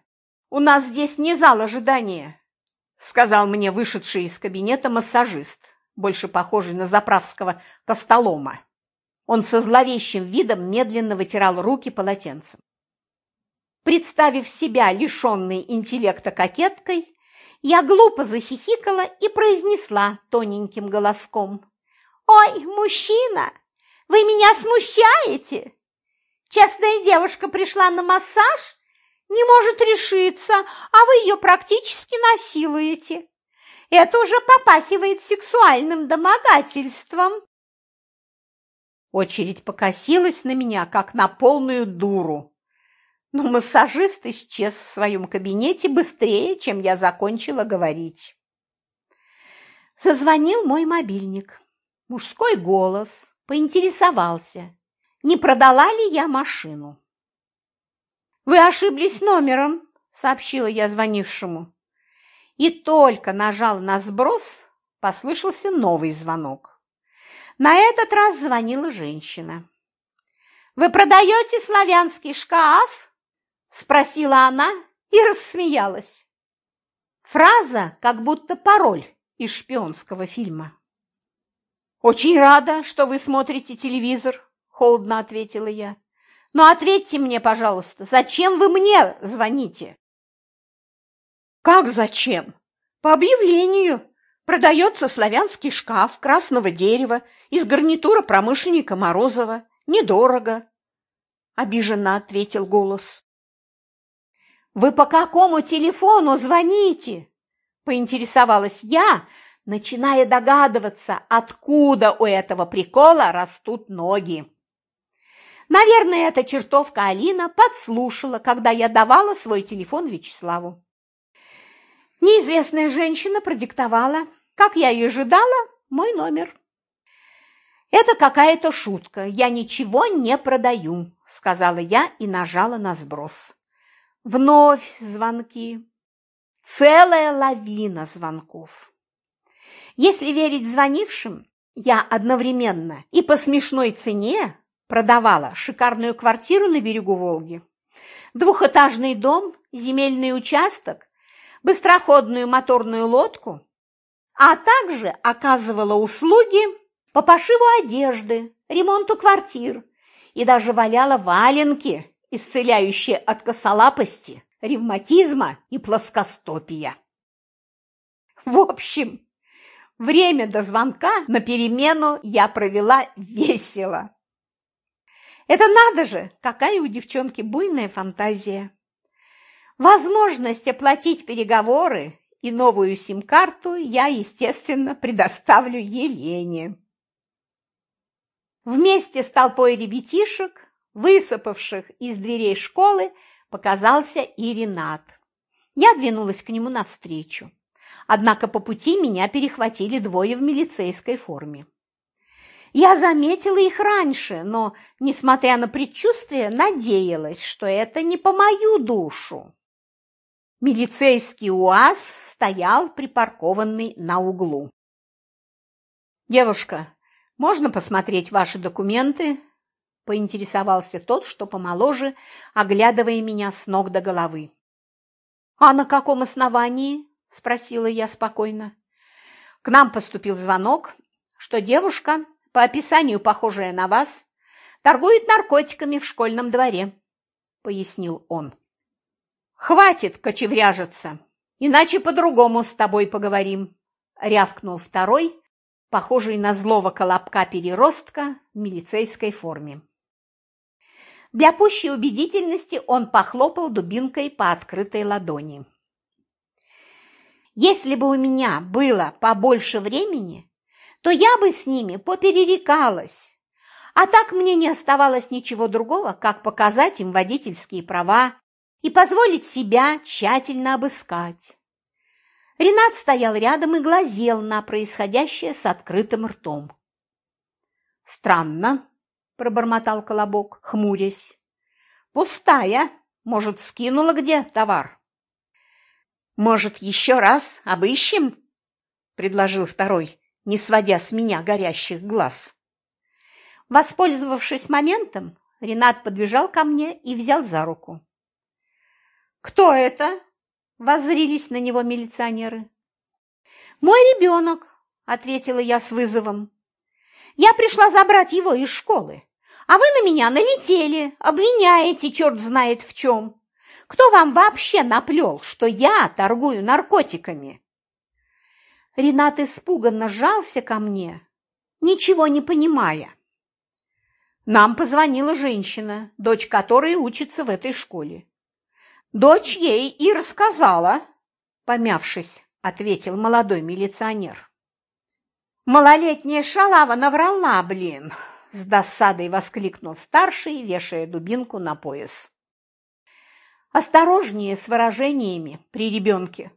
у нас здесь не зал ожидания», – сказал мне вышедший из кабинета массажист, больше похожий на заправского костолома. Он со зловещим видом медленно вытирал руки полотенцем. Представив себя лишенной интеллекта кокеткой, я глупо захихикала и произнесла тоненьким голоском. «Ой, мужчина, вы меня смущаете! Честная девушка пришла на массаж, не может решиться, а вы ее практически насилуете. Это уже попахивает сексуальным домогательством». Очередь покосилась на меня, как на полную дуру но массажист исчез в своем кабинете быстрее, чем я закончила говорить. Зазвонил мой мобильник. Мужской голос поинтересовался, не продала ли я машину. «Вы ошиблись номером», – сообщила я звонившему. И только нажал на сброс, послышался новый звонок. На этот раз звонила женщина. «Вы продаете славянский шкаф?» Спросила она и рассмеялась. Фраза как будто пароль из шпионского фильма. «Очень рада, что вы смотрите телевизор», – холодно ответила я. «Но ответьте мне, пожалуйста, зачем вы мне звоните?» «Как зачем? По объявлению. Продается славянский шкаф красного дерева из гарнитура промышленника Морозова. Недорого», – обиженно ответил голос. «Вы по какому телефону звоните?» – поинтересовалась я, начиная догадываться, откуда у этого прикола растут ноги. Наверное, эта чертовка Алина подслушала, когда я давала свой телефон Вячеславу. Неизвестная женщина продиктовала, как я и ожидала, мой номер. «Это какая-то шутка, я ничего не продаю», – сказала я и нажала на сброс. Вновь звонки. Целая лавина звонков. Если верить звонившим, я одновременно и по смешной цене продавала шикарную квартиру на берегу Волги, двухэтажный дом, земельный участок, быстроходную моторную лодку, а также оказывала услуги по пошиву одежды, ремонту квартир и даже валяла валенки исцеляющее от косолапости, ревматизма и плоскостопия. В общем, время до звонка на перемену я провела весело. Это надо же, какая у девчонки буйная фантазия. Возможность оплатить переговоры и новую сим-карту я, естественно, предоставлю Елене. Вместе с толпой ребятишек высыпавших из дверей школы, показался и Ренат. Я двинулась к нему навстречу. Однако по пути меня перехватили двое в милицейской форме. Я заметила их раньше, но, несмотря на предчувствие, надеялась, что это не по мою душу. Милицейский УАЗ стоял припаркованный на углу. «Девушка, можно посмотреть ваши документы?» Поинтересовался тот, что помоложе, оглядывая меня с ног до головы. «А на каком основании?» – спросила я спокойно. К нам поступил звонок, что девушка, по описанию похожая на вас, торгует наркотиками в школьном дворе, – пояснил он. «Хватит кочевряжиться, иначе по-другому с тобой поговорим», – рявкнул второй, похожий на злого колобка-переростка в милицейской форме. Для пущей убедительности он похлопал дубинкой по открытой ладони. Если бы у меня было побольше времени, то я бы с ними поперерекалась. А так мне не оставалось ничего другого, как показать им водительские права и позволить себя тщательно обыскать. Ренат стоял рядом и глазел на происходящее с открытым ртом. «Странно», – пробормотал Колобок, хмурясь. «Пустая. Может, скинула где товар?» «Может, еще раз обыщем?» – предложил второй, не сводя с меня горящих глаз. Воспользовавшись моментом, Ренат подбежал ко мне и взял за руку. «Кто это?» – воззрились на него милиционеры. «Мой ребенок», – ответила я с вызовом. «Я пришла забрать его из школы, а вы на меня налетели, обвиняете черт знает в чем. Кто вам вообще наплел, что я торгую наркотиками?» Ренат испуганно сжался ко мне, ничего не понимая. Нам позвонила женщина, дочь которой учится в этой школе. Дочь ей и рассказала, помявшись, ответил молодой милиционер. Малолетняя шалава наврала, блин, с досадой воскликнул старший, вешая дубинку на пояс. Осторожнее с выражениями при ребенке,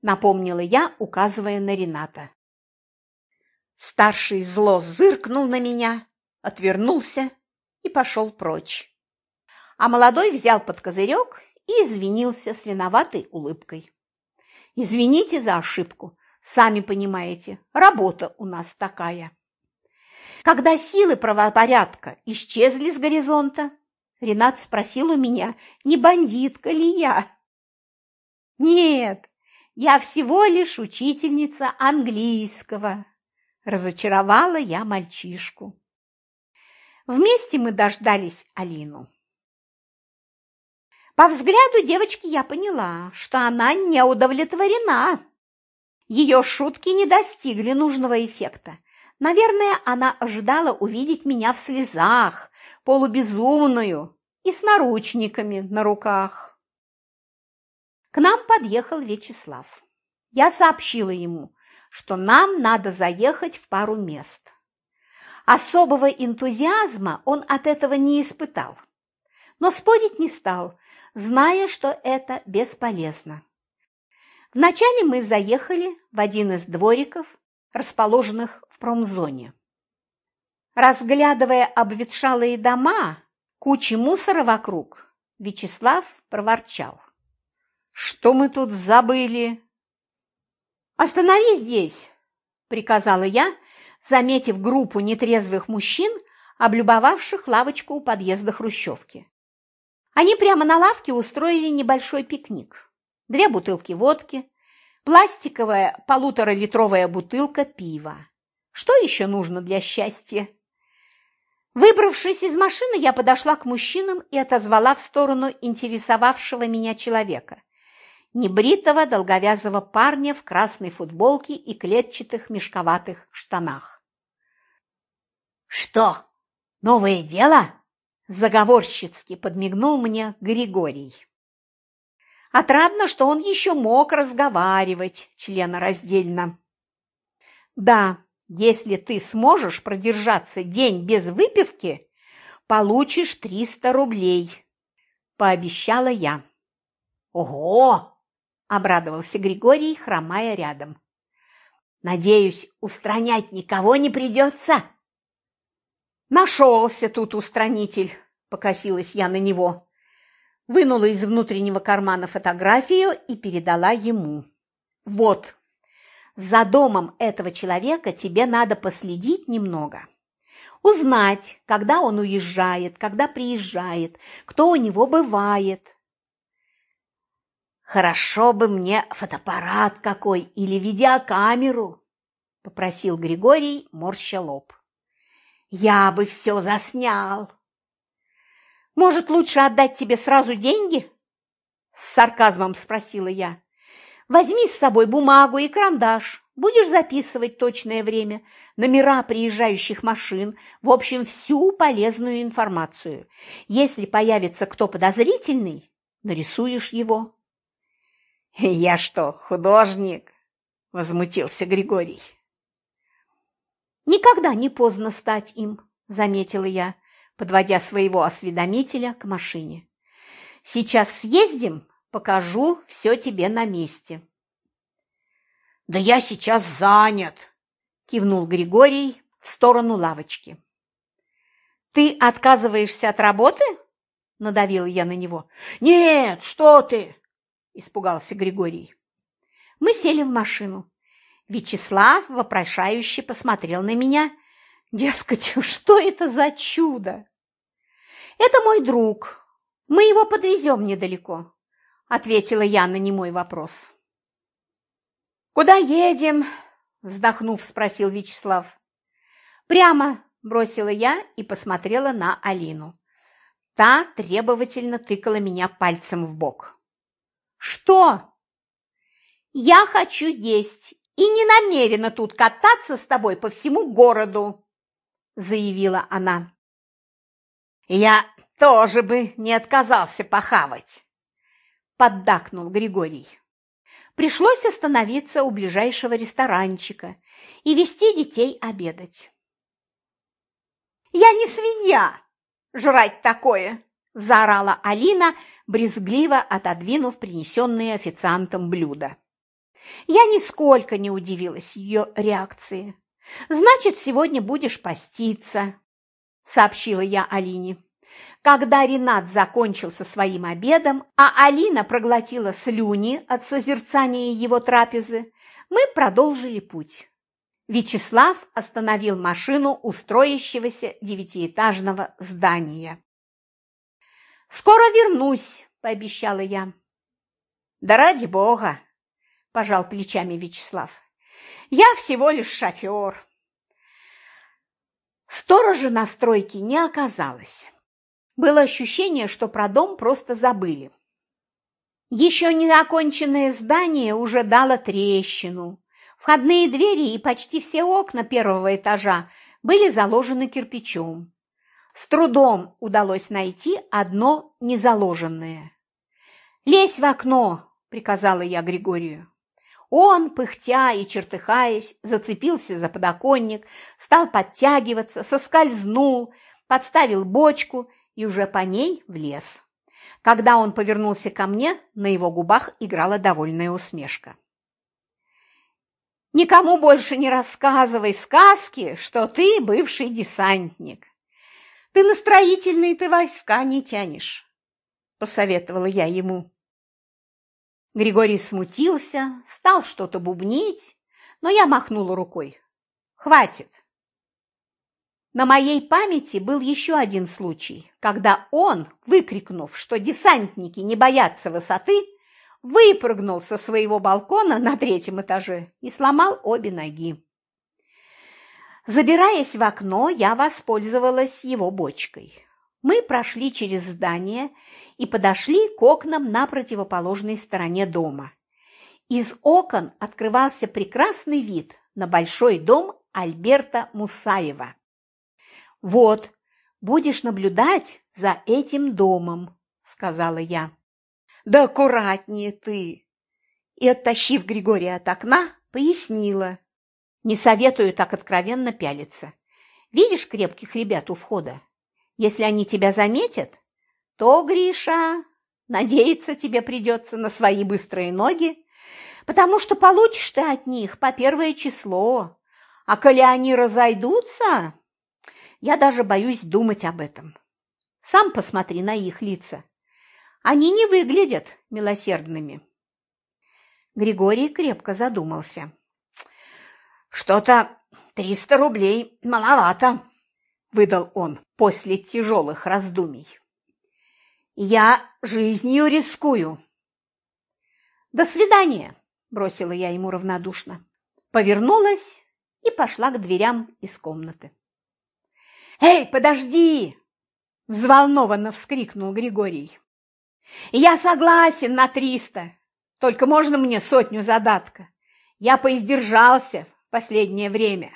напомнила я, указывая на Рената. Старший зло зыркнул на меня, отвернулся и пошел прочь. А молодой взял под козырек и извинился с виноватой улыбкой. «Извините за ошибку, сами понимаете, работа у нас такая». Когда силы правопорядка исчезли с горизонта, Ренат спросил у меня, не бандитка ли я. «Нет, я всего лишь учительница английского», – разочаровала я мальчишку. Вместе мы дождались Алину. По взгляду девочки я поняла, что она не удовлетворена. Ее шутки не достигли нужного эффекта. Наверное, она ожидала увидеть меня в слезах, полубезумную и с наручниками на руках. К нам подъехал Вячеслав. Я сообщила ему, что нам надо заехать в пару мест. Особого энтузиазма он от этого не испытал, но спорить не стал, зная, что это бесполезно. Вначале мы заехали в один из двориков, расположенных в промзоне. Разглядывая обветшалые дома, кучи мусора вокруг, Вячеслав проворчал. «Что мы тут забыли?» «Остановись здесь!» – приказала я, заметив группу нетрезвых мужчин, облюбовавших лавочку у подъезда Хрущевки. Они прямо на лавке устроили небольшой пикник. Две бутылки водки, пластиковая полуторалитровая бутылка пива. Что еще нужно для счастья? Выбравшись из машины, я подошла к мужчинам и отозвала в сторону интересовавшего меня человека. Небритого долговязого парня в красной футболке и клетчатых мешковатых штанах. «Что, новое дело?» Заговорщицки подмигнул мне Григорий. Отрадно, что он еще мог разговаривать членораздельно. Да, если ты сможешь продержаться день без выпивки, получишь триста рублей, пообещала я. Ого! обрадовался Григорий, хромая рядом. Надеюсь, устранять никого не придется. Нашелся тут устранитель, покосилась я на него. Вынула из внутреннего кармана фотографию и передала ему. Вот, за домом этого человека тебе надо последить немного. Узнать, когда он уезжает, когда приезжает, кто у него бывает. Хорошо бы мне фотоаппарат какой или видеокамеру, попросил Григорий, морща лоб. Я бы все заснял. Может, лучше отдать тебе сразу деньги? С сарказмом спросила я. Возьми с собой бумагу и карандаш, Будешь записывать точное время, номера приезжающих машин, в общем, всю полезную информацию. Если появится кто подозрительный, нарисуешь его. «Я что, художник?» – возмутился Григорий. «Никогда не поздно стать им», – заметила я, подводя своего осведомителя к машине. «Сейчас съездим, покажу все тебе на месте». «Да я сейчас занят!» – кивнул Григорий в сторону лавочки. «Ты отказываешься от работы?» – надавила я на него. «Нет, что ты!» – испугался Григорий. Мы сели в машину. Вячеслав вопрошающе посмотрел на меня. Дескать, *laughs* что это за чудо? «Это мой друг. Мы его подвезем недалеко», – ответила я на немой вопрос. «Куда едем?» – вздохнув, спросил Вячеслав. «Прямо», – бросила я и посмотрела на Алину. Та требовательно тыкала меня пальцем в бок. «Что?» «Я хочу есть и не намерена тут кататься с тобой по всему городу», – заявила она. «Я тоже бы не отказался похавать», – поддакнул Григорий. Пришлось остановиться у ближайшего ресторанчика и вести детей обедать. «Я не свинья! Жрать такое!» – заорала Алина, брезгливо отодвинув принесенные официантом блюдо. Я нисколько не удивилась ее реакции. «Значит, сегодня будешь поститься», – сообщила я Алине. Когда Ренат закончил со своим обедом, а Алина проглотила слюни от созерцания его трапезы, мы продолжили путь. Вячеслав остановил машину у строящегося девятиэтажного здания. «Скоро вернусь», – пообещала я. «Да ради бога!» – пожал плечами Вячеслав. «Я всего лишь шофер». Сторожа на стройке не оказалось. Было ощущение, что про дом просто забыли. Еще не оконченное здание уже дало трещину. Входные двери и почти все окна первого этажа были заложены кирпичом. С трудом удалось найти одно незаложенное. «Лезь в окно!» – приказала я Григорию. Он, пыхтя и чертыхаясь, зацепился за подоконник, стал подтягиваться, соскользнул, подставил бочку и уже по ней влез. Когда он повернулся ко мне, на его губах играла довольная усмешка. «Никому больше не рассказывай сказки, что ты бывший десантник. Ты на строительные ты войска не тянешь», – посоветовала я ему. Григорий смутился, стал что-то бубнить, но я махнула рукой. «Хватит, на моей памяти был еще один случай, когда он, выкрикнув, что десантники не боятся высоты, выпрыгнул со своего балкона на третьем этаже и сломал обе ноги. Забираясь в окно, я воспользовалась его бочкой. Мы прошли через здание и подошли к окнам на противоположной стороне дома. Из окон открывался прекрасный вид на большой дом Альберта Мусаева. «Вот, будешь наблюдать за этим домом», – сказала я. «Да аккуратнее ты!» И, оттащив Григория от окна, пояснила. «Не советую так откровенно пялиться. Видишь крепких ребят у входа? Если они тебя заметят, то, Гриша, надеяться тебе придется на свои быстрые ноги, потому что получишь ты от них по первое число. А коли они разойдутся, я даже боюсь думать об этом. Сам посмотри на их лица. Они не выглядят милосердными. Григорий крепко задумался. «Что-то триста рублей маловато», – выдал он после тяжелых раздумий. «Я жизнью рискую». «До свидания», – бросила я ему равнодушно. Повернулась и пошла к дверям из комнаты. «Эй, подожди!» – взволнованно вскрикнул Григорий. «Я согласен на триста, только можно мне сотню задатка? Я поиздержался в последнее время.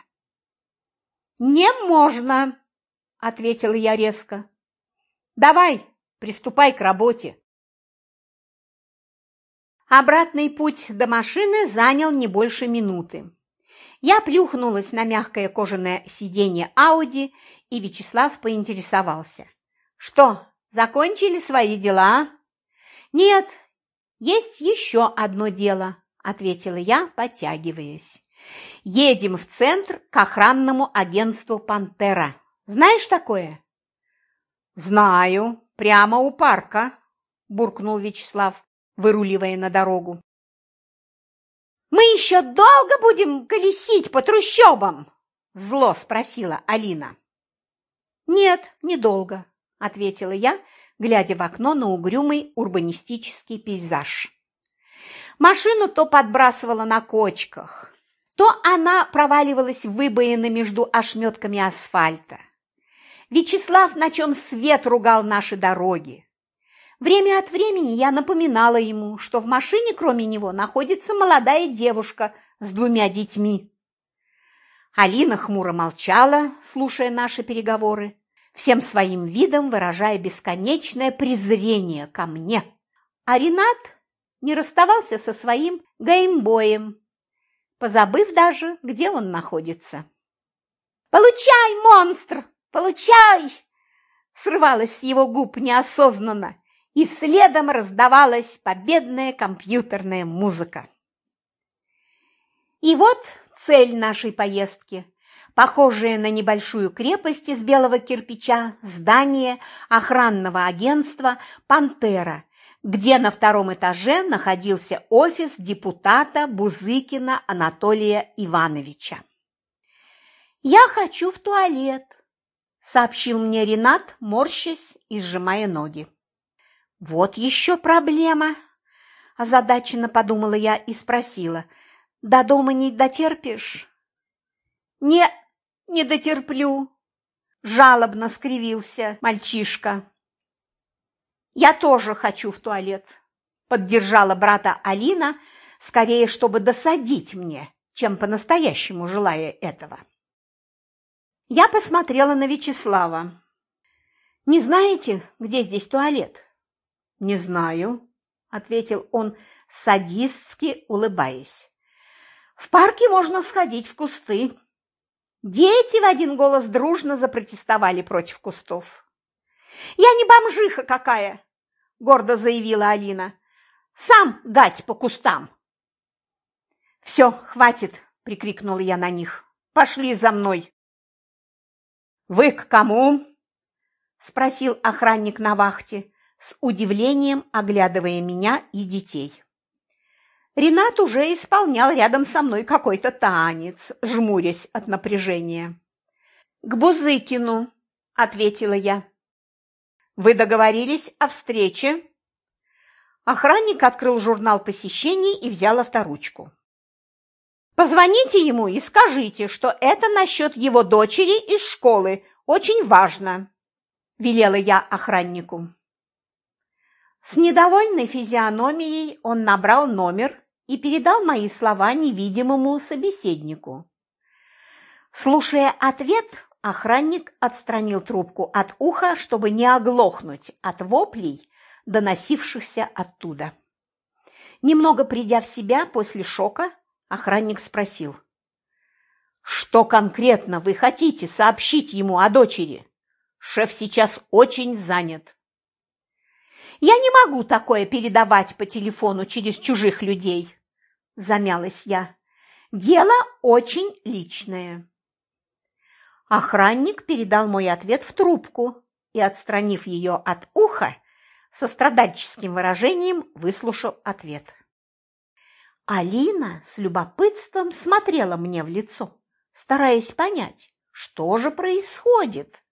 «Не можно!» – ответила я резко. «Давай, приступай к работе». Обратный путь до машины занял не больше минуты. Я плюхнулась на мягкое кожаное сиденье Ауди, и Вячеслав поинтересовался. «Что, закончили свои дела?» «Нет, есть еще одно дело», – ответила я, подтягиваясь. «Едем в центр к охранному агентству «Пантера». Знаешь такое?» «Знаю, прямо у парка», – буркнул Вячеслав, выруливая на дорогу. «Мы еще долго будем колесить по трущобам?» – зло спросила Алина. «Нет, недолго», – ответила я, глядя в окно на угрюмый урбанистический пейзаж. Машину то подбрасывала на кочках, то она проваливалась в выбоины между ошметками асфальта. Вячеслав, на чем свет ругал наши дороги. Время от времени я напоминала ему, что в машине кроме него находится молодая девушка с двумя детьми. Алина хмуро молчала, слушая наши переговоры, всем своим видом выражая бесконечное презрение ко мне. А Ренат не расставался со своим геймбоем, позабыв даже, где он находится. «Получай, монстр! Получай!» срывалось с его губ неосознанно, и следом раздавалась победная компьютерная музыка. И вот цель нашей поездки – похожее на небольшую крепость из белого кирпича здание охранного агентства «Пантера», где на втором этаже находился офис депутата Бузыкина Анатолия Ивановича. «Я хочу в туалет», – сообщил мне Ренат, морщась и сжимая ноги. «Вот еще проблема!» – озадаченно подумала я и спросила. «До дома не дотерпишь?» «Не, не дотерплю!» – жалобно скривился мальчишка. «Я тоже хочу в туалет», – поддержала брата Алина, скорее, чтобы досадить мне, чем по-настоящему желая этого. Я посмотрела на Вячеслава. «Не знаете, где здесь туалет?» «Не знаю», – ответил он, садистски улыбаясь. «В парке можно сходить в кусты». Дети в один голос дружно запротестовали против кустов. «Я не бомжиха какая!» – гордо заявила Алина. «Сам дать по кустам!» «Все, хватит!» – прикрикнула я на них. «Пошли за мной!» «Вы к кому?» – спросил охранник на вахте с удивлением оглядывая меня и детей. Ренат уже исполнял рядом со мной какой-то танец, жмурясь от напряжения. «К Бузыкину», – ответила я. «Вы договорились о встрече?» Охранник открыл журнал посещений и взял авторучку. «Позвоните ему и скажите, что это насчет его дочери из школы, очень важно», – велела я охраннику. С недовольной физиономией он набрал номер и передал мои слова невидимому собеседнику. Слушая ответ, охранник отстранил трубку от уха, чтобы не оглохнуть от воплей, доносившихся оттуда. Немного придя в себя после шока, охранник спросил. «Что конкретно вы хотите сообщить ему о дочери? Шеф сейчас очень занят». Я не могу такое передавать по телефону через чужих людей, замялась я. Дело очень личное. Охранник передал мой ответ в трубку и, отстранив ее от уха, со страдальческим выражением выслушал ответ. Алина с любопытством смотрела мне в лицо, стараясь понять, что же происходит.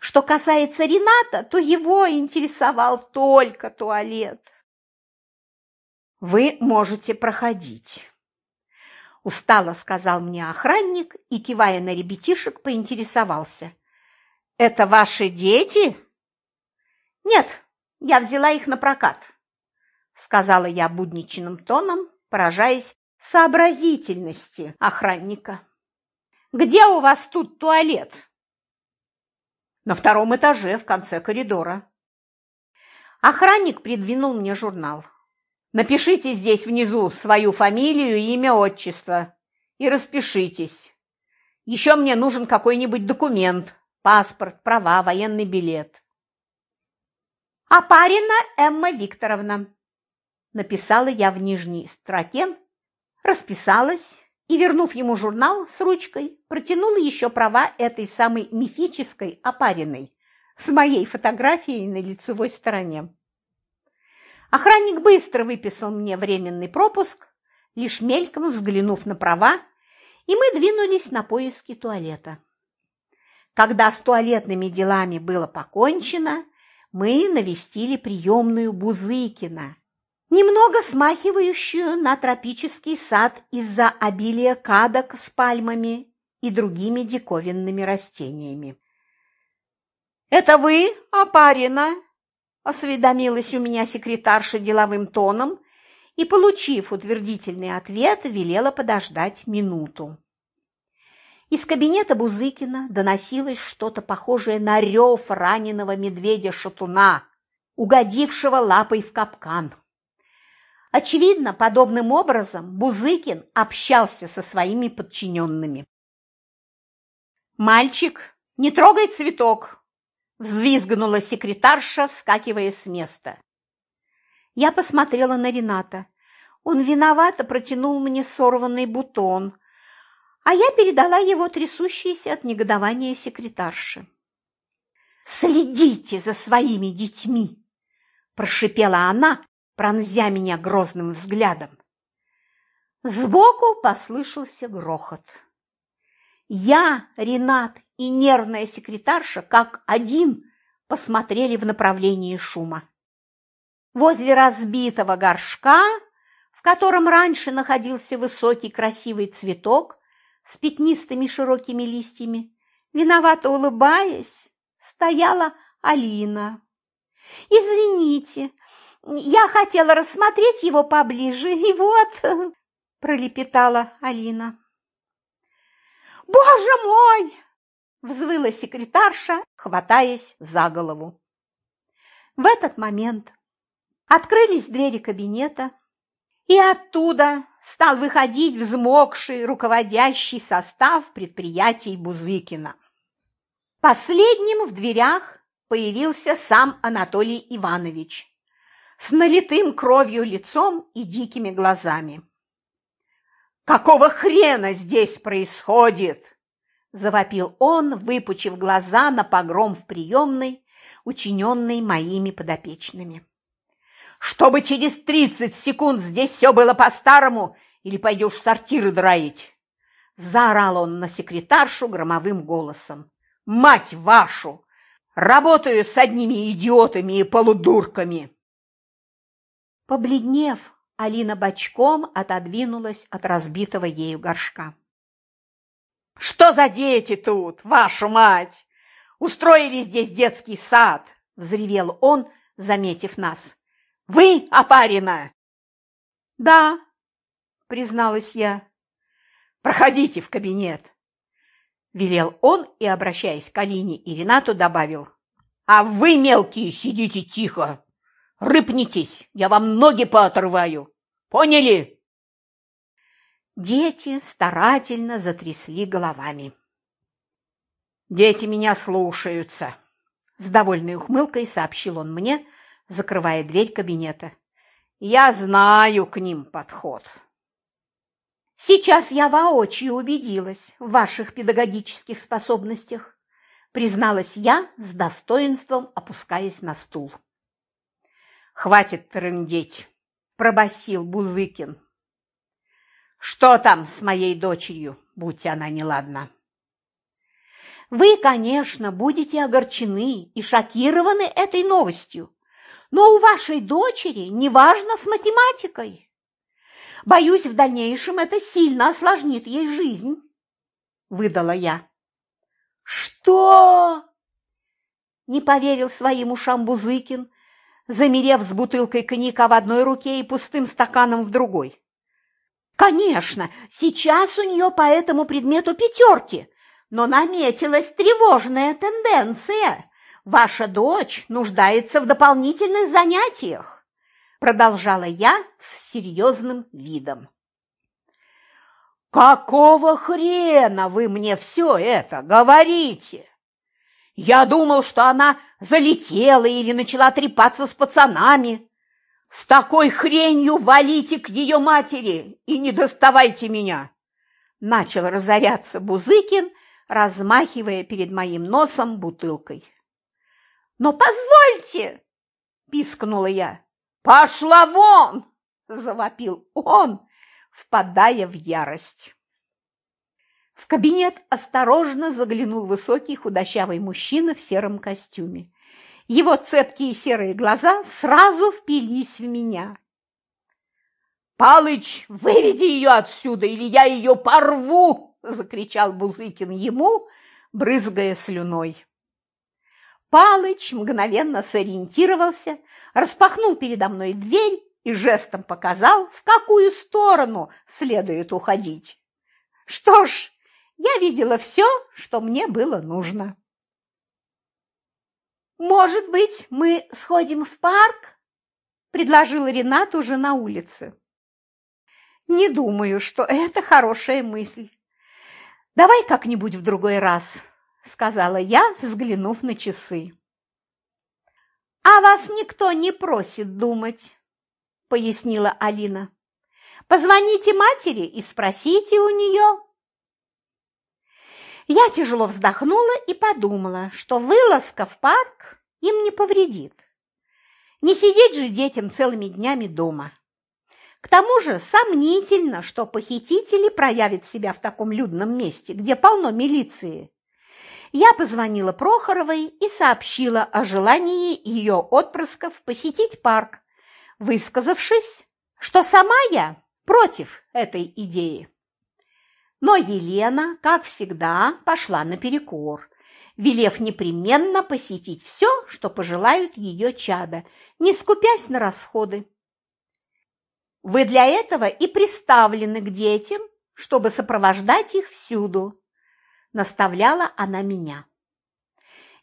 Что касается Рената, то его интересовал только туалет. «Вы можете проходить», – устало сказал мне охранник и, кивая на ребятишек, поинтересовался. «Это ваши дети?» «Нет, я взяла их на прокат», – сказала я будничным тоном, поражаясь сообразительности охранника. «Где у вас тут туалет?» «На втором этаже, в конце коридора». Охранник придвинул мне журнал. «Напишите здесь внизу свою фамилию, имя, отчество и распишитесь. Еще мне нужен какой-нибудь документ, паспорт, права, военный билет». «Апарина Эмма Викторовна», – написала я в нижней строке, расписалась и, вернув ему журнал с ручкой, протянула еще права этой самой мифической опариной с моей фотографией на лицевой стороне. Охранник быстро выписал мне временный пропуск, лишь мельком взглянув на права, и мы двинулись на поиски туалета. Когда с туалетными делами было покончено, мы навестили приемную Бузыкина, немного смахивающую на тропический сад из-за обилия кадок с пальмами и другими диковинными растениями. «Это вы, Апарина?» – осведомилась у меня секретарша деловым тоном и, получив утвердительный ответ, велела подождать минуту. Из кабинета Бузыкина доносилось что-то похожее на рев раненого медведя-шатуна, угодившего лапой в капкан. Очевидно, подобным образом Бузыкин общался со своими подчиненными. «Мальчик, не трогай цветок!» – взвизгнула секретарша, вскакивая с места. Я посмотрела на Рената. Он виновато протянул мне сорванный бутон – а я передала его трясущейся от негодования секретарше. «Следите за своими детьми!» – прошипела она, пронзя меня грозным взглядом. Сбоку послышался грохот. Я, Ренат и нервная секретарша, как один, посмотрели в направлении шума. Возле разбитого горшка, в котором раньше находился высокий красивый цветок, с пятнистыми широкими листьями, виновато улыбаясь, стояла Алина. «Извините, я хотела рассмотреть его поближе, и вот...» *laughs* – пролепетала Алина. «Боже мой!» – взвыла секретарша, хватаясь за голову. В этот момент открылись двери кабинета, и оттуда стал выходить взмокший руководящий состав предприятий Бузыкина. Последним в дверях появился сам Анатолий Иванович с налитым кровью лицом и дикими глазами. «Какого хрена здесь происходит?» – завопил он, выпучив глаза на погром в приемной, учиненный моими подопечными чтобы через тридцать секунд здесь все было по-старому, или пойдешь сортиры драить!» Заорал он на секретаршу громовым голосом. «Мать вашу! Работаю с одними идиотами и полудурками!» Побледнев, Алина бочком отодвинулась от разбитого ею горшка. «Что за дети тут, вашу мать? Устроили здесь детский сад!» – взревел он, заметив нас. Вы опарина?» «Да», – призналась я. «Проходите в кабинет», – велел он и, обращаясь к Алине и Ренату, добавил. «А вы, мелкие, сидите тихо. Рыпнитесь, я вам ноги поотрываю. Поняли?» Дети старательно затрясли головами. «Дети меня слушаются», – с довольной ухмылкой сообщил он мне, закрывая дверь кабинета. «Я знаю к ним подход». «Сейчас я воочию убедилась в ваших педагогических способностях», призналась я с достоинством, опускаясь на стул. «Хватит трындеть», – пробасил Бузыкин. «Что там с моей дочерью, будь она неладна?» «Вы, конечно, будете огорчены и шокированы этой новостью, но у вашей дочери неважно с математикой. Боюсь, в дальнейшем это сильно осложнит ей жизнь, выдала я. Что? Не поверил своим ушам Бузыкин, замерев с бутылкой коньяка в одной руке и пустым стаканом в другой. Конечно, сейчас у нее по этому предмету пятерки, но наметилась тревожная тенденция. Ваша дочь нуждается в дополнительных занятиях, продолжала я с серьезным видом. Какого хрена вы мне все это говорите? Я думал, что она залетела или начала трепаться с пацанами. С такой хренью валите к ее матери и не доставайте меня!» Начал разоряться Бузыкин, размахивая перед моим носом бутылкой. «Но позвольте!» – пискнула я. «Пошла вон!» – завопил он, впадая в ярость. В кабинет осторожно заглянул высокий худощавый мужчина в сером костюме. Его цепкие серые глаза сразу впились в меня. «Палыч, выведи ее отсюда, или я ее порву!» – закричал Бузыкин ему, брызгая слюной. Палыч мгновенно сориентировался, распахнул передо мной дверь и жестом показал, в какую сторону следует уходить. Что ж, я видела все, что мне было нужно. «Может быть, мы сходим в парк?» – предложила Ренат уже на улице. «Не думаю, что это хорошая мысль. Давай как-нибудь в другой раз», – сказала я, взглянув на часы. «А вас никто не просит думать», – пояснила Алина. «Позвоните матери и спросите у нее». Я тяжело вздохнула и подумала, что вылазка в парк им не повредит. Не сидеть же детям целыми днями дома. К тому же сомнительно, что похитители проявят себя в таком людном месте, где полно милиции. Я позвонила Прохоровой и сообщила о желании ее отпрысков посетить парк, высказавшись, что сама я против этой идеи. Но Елена, как всегда, пошла наперекор, велев непременно посетить все, что пожелают ее чада, не скупясь на расходы. Вы для этого и приставлены к детям, чтобы сопровождать их всюду, наставляла она меня.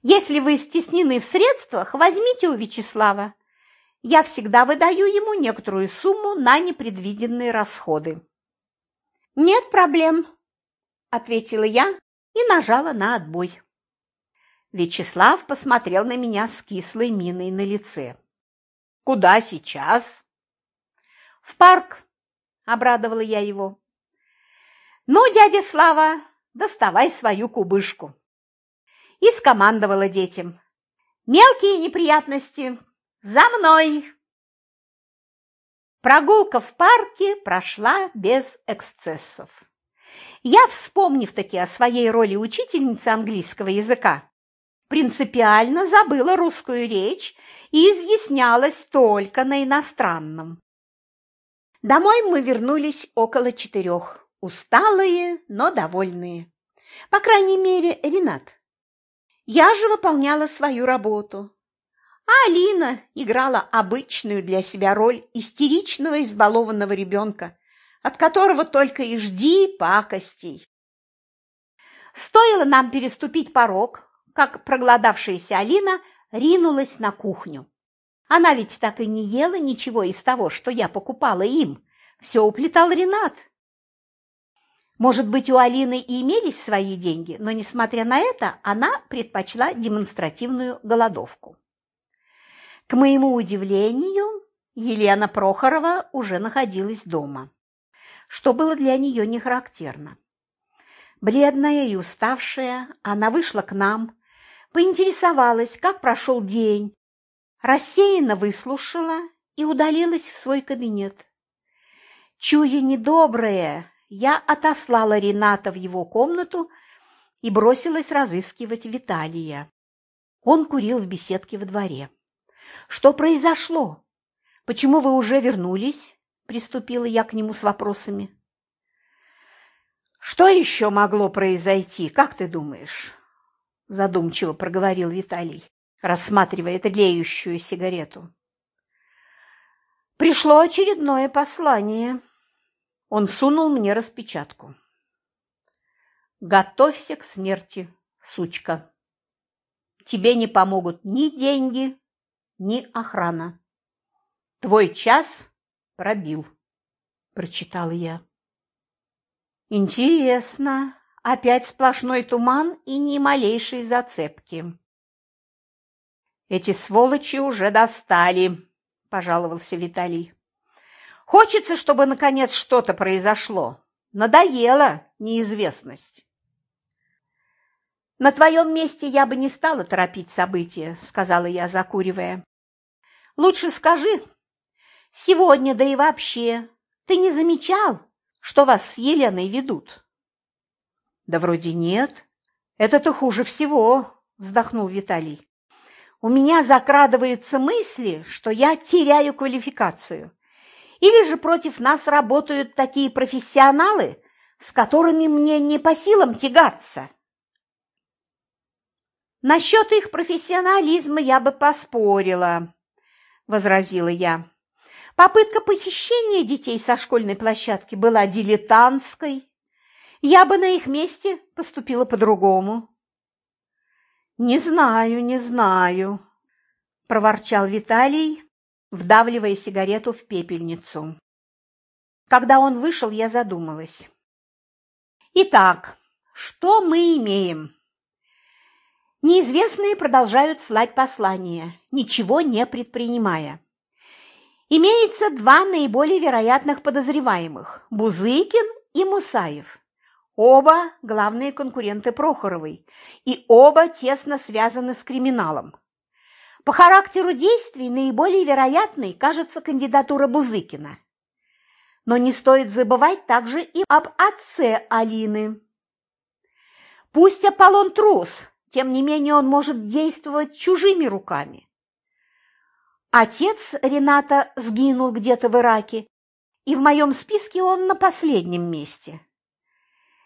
Если вы стеснены в средствах, возьмите у Вячеслава. Я всегда выдаю ему некоторую сумму на непредвиденные расходы. «Нет проблем», – ответила я и нажала на отбой. Вячеслав посмотрел на меня с кислой миной на лице. «Куда сейчас?» «В парк», – обрадовала я его. «Ну, дядя Слава, доставай свою кубышку». И скомандовала детям. «Мелкие неприятности за мной!» Прогулка в парке прошла без эксцессов. Я, вспомнив таки о своей роли учительницы английского языка, принципиально забыла русскую речь и изъяснялась только на иностранном. Домой мы вернулись около четырех, усталые, но довольные. По крайней мере, Ренат. Я же выполняла свою работу, а Алина играла обычную для себя роль истеричного избалованного ребенка, от которого только и жди пакостей. Стоило нам переступить порог, как проголодавшаяся Алина ринулась на кухню. Она ведь так и не ела ничего из того, что я покупала им. Все уплетал Ренат. Может быть, у Алины и имелись свои деньги, но, несмотря на это, она предпочла демонстративную голодовку. К моему удивлению, Елена Прохорова уже находилась дома, что было для нее не характерно. Бледная и уставшая, она вышла к нам, поинтересовалась, как прошел день, рассеянно выслушала и удалилась в свой кабинет. Чуя недоброе, я отослала Рената в его комнату и бросилась разыскивать Виталия. Он курил в беседке во дворе. Что произошло? Почему вы уже вернулись? Приступила я к нему с вопросами. Что еще могло произойти, как ты думаешь? Задумчиво проговорил Виталий, рассматривая тлеющую сигарету. Пришло очередное послание. Он сунул мне распечатку. «Готовься к смерти, сучка. Тебе не помогут ни деньги, ни охрана. Твой час пробил», – прочитала я. «Интересно, опять сплошной туман и ни малейшей зацепки». «Эти сволочи уже достали», – пожаловался Виталий. «Хочется, чтобы, наконец, что-то произошло. Надоела неизвестность». «На твоем месте я бы не стала торопить события», – сказала я, закуривая. «Лучше скажи, сегодня, да и вообще, ты не замечал, что вас с Еленой ведут?» «Да вроде нет. Это-то хуже всего», – вздохнул Виталий у меня закрадываются мысли, что я теряю квалификацию. Или же против нас работают такие профессионалы, с которыми мне не по силам тягаться. Насчет их профессионализма я бы поспорила, возразила я. Попытка похищения детей со школьной площадки была дилетантской. Я бы на их месте поступила по-другому. «Не знаю, не знаю», – проворчал Виталий, вдавливая сигарету в пепельницу. Когда он вышел, я задумалась. Итак, что мы имеем? Неизвестные продолжают слать послания, ничего не предпринимая. Имеется два наиболее вероятных подозреваемых – Бузыкин и Мусаев. Оба главные конкуренты Прохоровой, и оба тесно связаны с криминалом. По характеру действий наиболее вероятной кажется кандидатура Бузыкина. Но не стоит забывать также и об отце Алины. Пусть Аполлон трус, тем не менее он может действовать чужими руками. Отец Рената сгинул где-то в Ираке, и в моем списке он на последнем месте.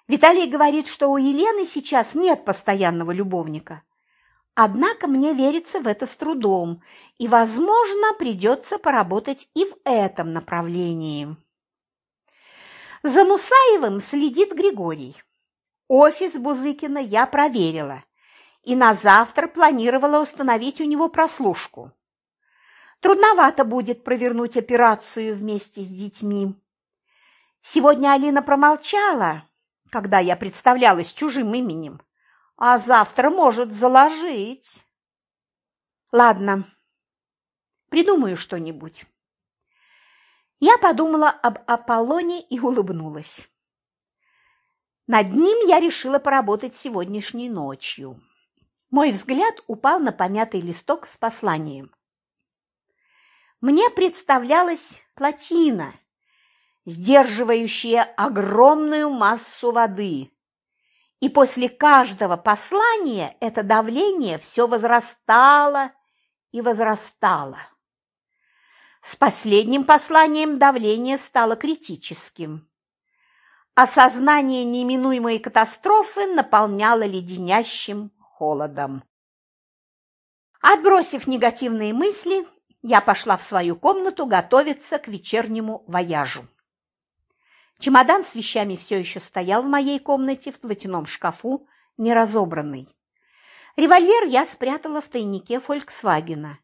Виталий говорит, что у Елены сейчас нет постоянного любовника. Однако мне верится в это с трудом, и, возможно, придется поработать и в этом направлении. За Мусаевым следит Григорий. Офис Бузыкина я проверила, и на завтра планировала установить у него прослушку. Трудновато будет провернуть операцию вместе с детьми. Сегодня Алина промолчала, когда я представлялась чужим именем, а завтра может заложить. Ладно, придумаю что-нибудь. Я подумала об Аполлоне и улыбнулась. Над ним я решила поработать сегодняшней ночью. Мой взгляд упал на помятый листок с посланием. Мне представлялась плотина – сдерживающее огромную массу воды. И после каждого послания это давление все возрастало и возрастало. С последним посланием давление стало критическим. Осознание неминуемой катастрофы наполняло леденящим холодом. Отбросив негативные мысли, я пошла в свою комнату готовиться к вечернему вояжу. Чемодан с вещами все еще стоял в моей комнате в платяном шкафу, неразобранный. Револьвер я спрятала в тайнике «Фольксвагена».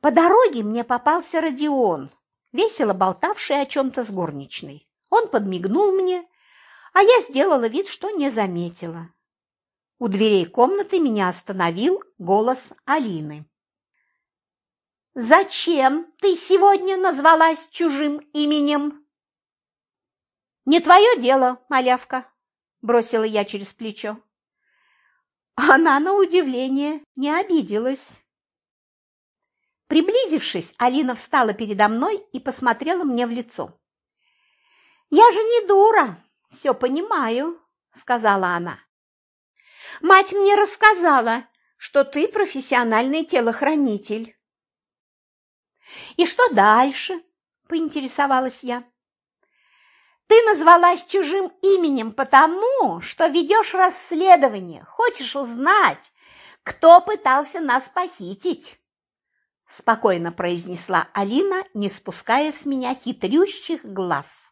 По дороге мне попался Родион, весело болтавший о чем-то с горничной. Он подмигнул мне, а я сделала вид, что не заметила. У дверей комнаты меня остановил голос Алины. «Зачем ты сегодня назвалась чужим именем?» «Не твое дело, малявка», – бросила я через плечо. Она, на удивление, не обиделась. Приблизившись, Алина встала передо мной и посмотрела мне в лицо. «Я же не дура, все понимаю», – сказала она. «Мать мне рассказала, что ты профессиональный телохранитель». «И что дальше?» – поинтересовалась я. Ты назвалась чужим именем потому, что ведешь расследование, хочешь узнать, кто пытался нас похитить. Спокойно произнесла Алина, не спуская с меня хитрющих глаз.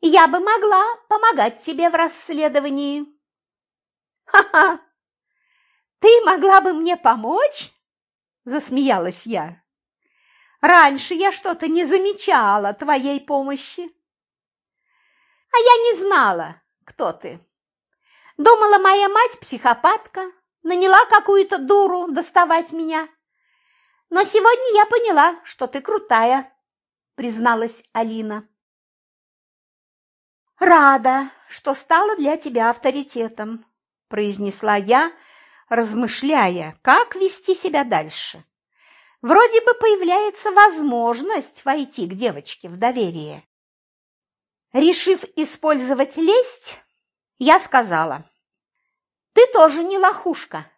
я бы могла помогать тебе в расследовании. Ха-ха! Ты могла бы мне помочь? Засмеялась я. Раньше я что-то не замечала твоей помощи. А я не знала, кто ты. Думала, моя мать психопатка, наняла какую-то дуру доставать меня. Но сегодня я поняла, что ты крутая, призналась Алина. Рада, что стала для тебя авторитетом, произнесла я, размышляя, как вести себя дальше. Вроде бы появляется возможность войти к девочке в доверие. Решив использовать лесть, я сказала, «Ты тоже не лохушка.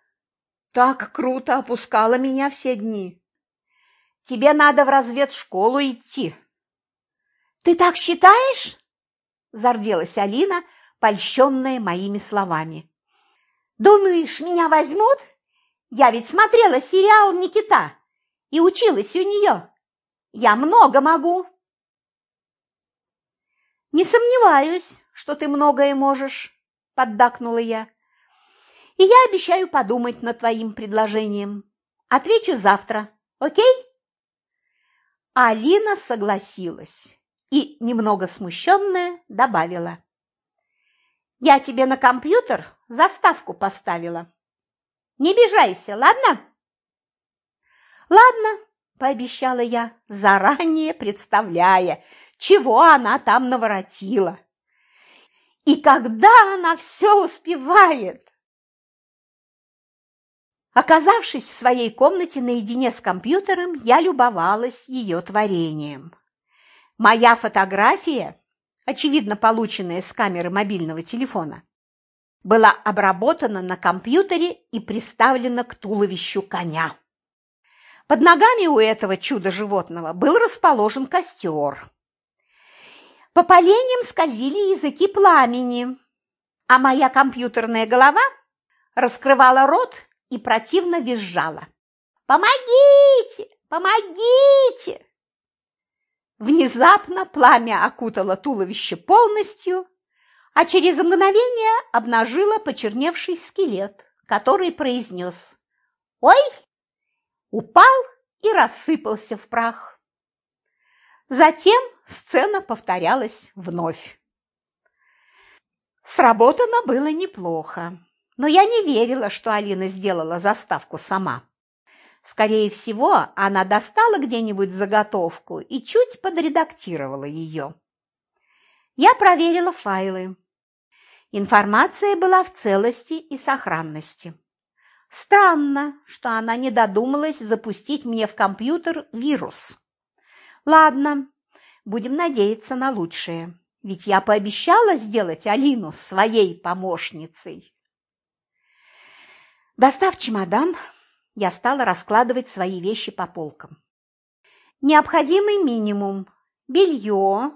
Так круто опускала меня все дни. Тебе надо в разведшколу идти». «Ты так считаешь?» – зарделась Алина, польщенная моими словами. «Думаешь, меня возьмут? Я ведь смотрела сериал «Никита» и училась у нее. Я много могу». «Не сомневаюсь, что ты многое можешь», – поддакнула я. «И я обещаю подумать над твоим предложением. Отвечу завтра, окей?» Алина согласилась и, немного смущенная, добавила. «Я тебе на компьютер заставку поставила. Не обижайся, ладно?» «Ладно», – пообещала я, заранее представляя, чего она там наворотила. И когда она все успевает? Оказавшись в своей комнате наедине с компьютером, я любовалась ее творением. Моя фотография, очевидно полученная с камеры мобильного телефона, была обработана на компьютере и приставлена к туловищу коня. Под ногами у этого чуда-животного был расположен костер. По поленьям скользили языки пламени, а моя компьютерная голова раскрывала рот и противно визжала. «Помогите! Помогите!» Внезапно пламя окутало туловище полностью, а через мгновение обнажило почерневший скелет, который произнес «Ой!» упал и рассыпался в прах. Затем сцена повторялась вновь. Сработано было неплохо, но я не верила, что Алина сделала заставку сама. Скорее всего, она достала где-нибудь заготовку и чуть подредактировала ее. Я проверила файлы. Информация была в целости и сохранности. Странно, что она не додумалась запустить мне в компьютер вирус. Ладно, будем надеяться на лучшее, ведь я пообещала сделать Алину своей помощницей. Достав чемодан, я стала раскладывать свои вещи по полкам. Необходимый минимум – белье,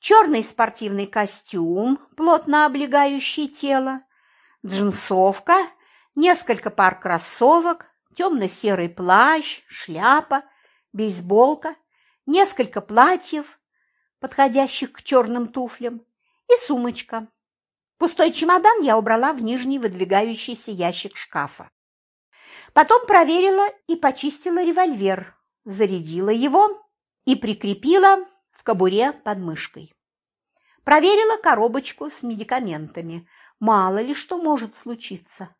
черный спортивный костюм, плотно облегающий тело, джинсовка, несколько пар кроссовок, темно-серый плащ, шляпа, бейсболка, несколько платьев, подходящих к черным туфлям, и сумочка. Пустой чемодан я убрала в нижний выдвигающийся ящик шкафа. Потом проверила и почистила револьвер, зарядила его и прикрепила в кобуре под мышкой. Проверила коробочку с медикаментами. Мало ли что может случиться.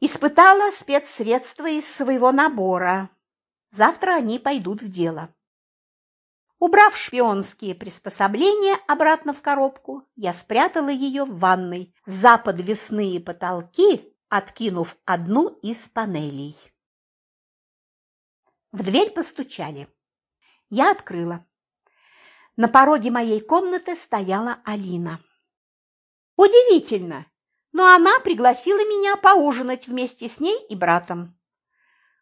Испытала спецсредства из своего набора, Завтра они пойдут в дело. Убрав шпионские приспособления обратно в коробку, я спрятала ее в ванной за подвесные потолки, откинув одну из панелей. В дверь постучали. Я открыла. На пороге моей комнаты стояла Алина. Удивительно, но она пригласила меня поужинать вместе с ней и братом.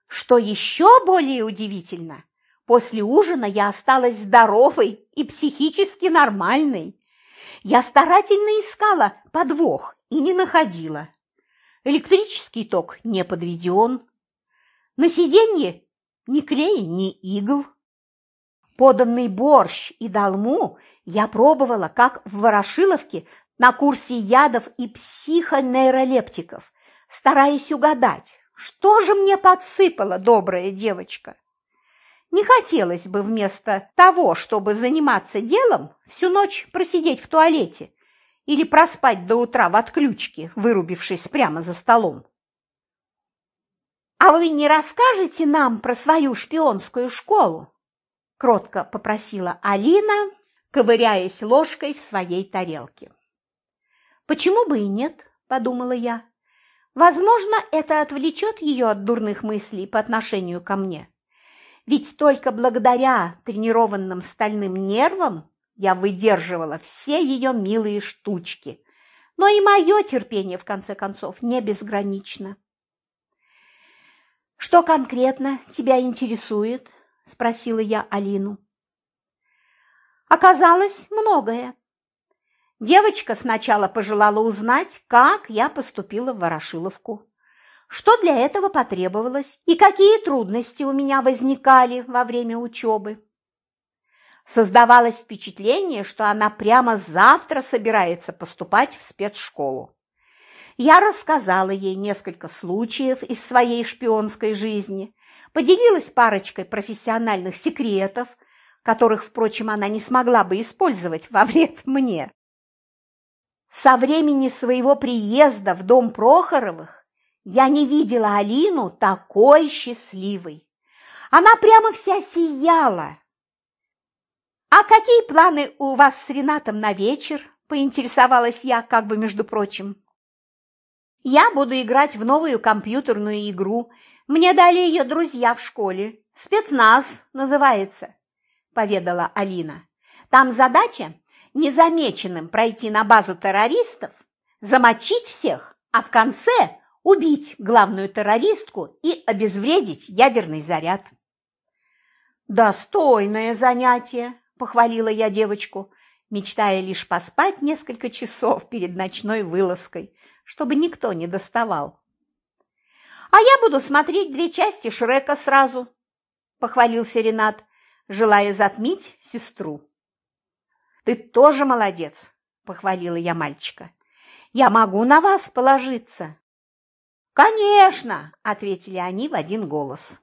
Что еще более удивительно, после ужина я осталась здоровой и психически нормальной. Я старательно искала подвох и не находила. Электрический ток не подведен. На сиденье ни клея, ни игл. Поданный борщ и долму я пробовала, как в Ворошиловке на курсе ядов и психонейролептиков, стараясь угадать, что же мне подсыпала добрая девочка. Не хотелось бы вместо того, чтобы заниматься делом, всю ночь просидеть в туалете или проспать до утра в отключке, вырубившись прямо за столом. «А вы не расскажете нам про свою шпионскую школу?» – кротко попросила Алина, ковыряясь ложкой в своей тарелке. «Почему бы и нет?» – подумала я. «Возможно, это отвлечет ее от дурных мыслей по отношению ко мне. Ведь только благодаря тренированным стальным нервам я выдерживала все ее милые штучки. Но и мое терпение, в конце концов, не безгранично». «Что конкретно тебя интересует?» – спросила я Алину. Оказалось, многое. Девочка сначала пожелала узнать, как я поступила в Ворошиловку, что для этого потребовалось и какие трудности у меня возникали во время учебы. Создавалось впечатление, что она прямо завтра собирается поступать в спецшколу. Я рассказала ей несколько случаев из своей шпионской жизни, поделилась парочкой профессиональных секретов, которых, впрочем, она не смогла бы использовать во вред мне. Со времени своего приезда в дом Прохоровых я не видела Алину такой счастливой. Она прямо вся сияла. «А какие планы у вас с Ренатом на вечер?» – поинтересовалась я, как бы между прочим. «Я буду играть в новую компьютерную игру. Мне дали ее друзья в школе. Спецназ называется. – поведала Алина. «Там задача незамеченным пройти на базу террористов, замочить всех, а в конце убить главную террористку и обезвредить ядерный заряд». «Достойное занятие», – похвалила я девочку, мечтая лишь поспать несколько часов перед ночной вылазкой, чтобы никто не доставал. «А я буду смотреть две части Шрека сразу», – похвалился Ренат, желая затмить сестру. «Ты тоже молодец!» – похвалила я мальчика. «Я могу на вас положиться?» «Конечно!» – ответили они в один голос.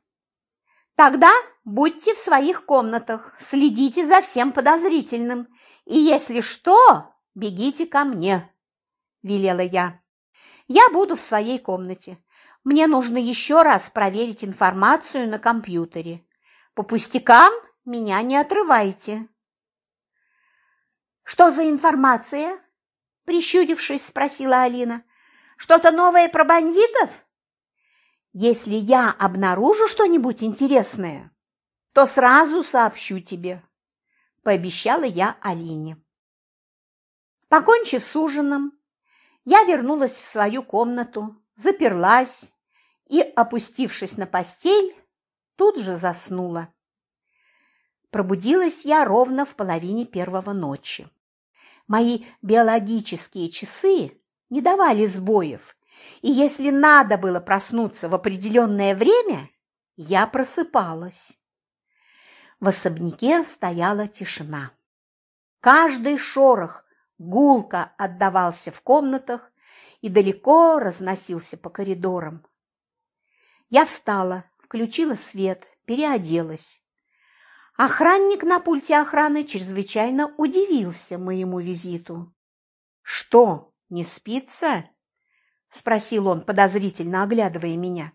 «Тогда будьте в своих комнатах, следите за всем подозрительным, и если что, бегите ко мне», – велела я. «Я буду в своей комнате. Мне нужно еще раз проверить информацию на компьютере. По пустякам меня не отрывайте. Что за информация? Прищурившись, спросила Алина. Что-то новое про бандитов? Если я обнаружу что-нибудь интересное, то сразу сообщу тебе, пообещала я Алине. Покончив с ужином, я вернулась в свою комнату, заперлась и, опустившись на постель, тут же заснула. Пробудилась я ровно в половине первого ночи. Мои биологические часы не давали сбоев, и если надо было проснуться в определенное время, я просыпалась. В особняке стояла тишина. Каждый шорох гулко отдавался в комнатах и далеко разносился по коридорам. Я встала, включила свет, переоделась. Охранник на пульте охраны чрезвычайно удивился моему визиту. «Что, не спится?» – спросил он, подозрительно оглядывая меня.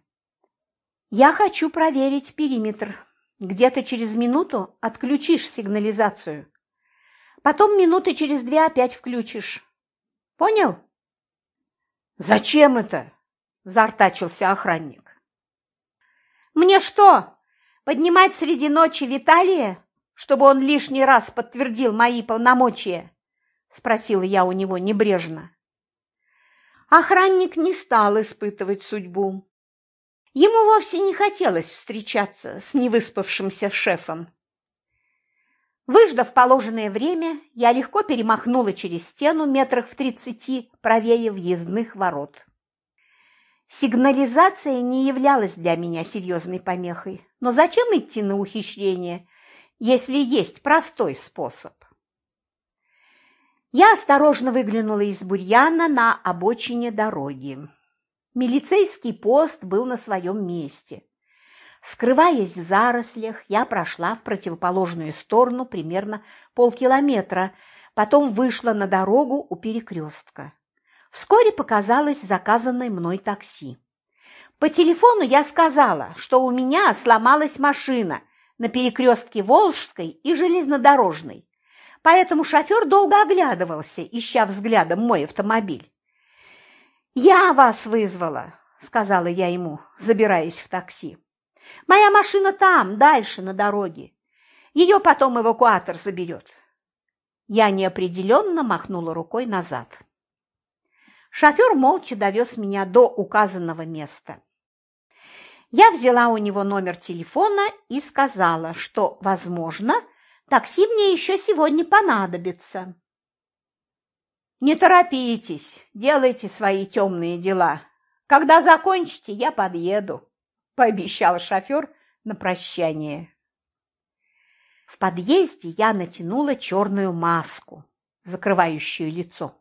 «Я хочу проверить периметр. Где-то через минуту отключишь сигнализацию. Потом минуты через две опять включишь. Понял?» «Зачем это?» – зартачился охранник. «Мне что, Поднимать среди ночи Виталия, чтобы он лишний раз подтвердил мои полномочия? Спросила я у него небрежно. Охранник не стал испытывать судьбу. Ему вовсе не хотелось встречаться с невыспавшимся шефом. Выждав положенное время, я легко перемахнула через стену метрах в тридцати правее въездных ворот. Сигнализация не являлась для меня серьезной помехой, но зачем идти на ухищрение, если есть простой способ. Я осторожно выглянула из бурьяна на обочине дороги. Милицейский пост был на своем месте. Скрываясь в зарослях, я прошла в противоположную сторону примерно полкилометра, потом вышла на дорогу у перекрестка. Вскоре показалось заказанное мной такси. По телефону я сказала, что у меня сломалась машина на перекрестке Волжской и железнодорожной, поэтому шофер долго оглядывался, ища взглядом мой автомобиль. «Я вас вызвала», – сказала я ему, забираясь в такси. «Моя машина там, дальше, на дороге. Ее потом эвакуатор заберет». Я неопределенно махнула рукой назад. Шофер молча довез меня до указанного места. Я взяла у него номер телефона и сказала, что, возможно, такси мне еще сегодня понадобится. «Не торопитесь, делайте свои темные дела. Когда закончите, я подъеду», – пообещал шофер на прощание. В подъезде я натянула черную маску, закрывающую лицо.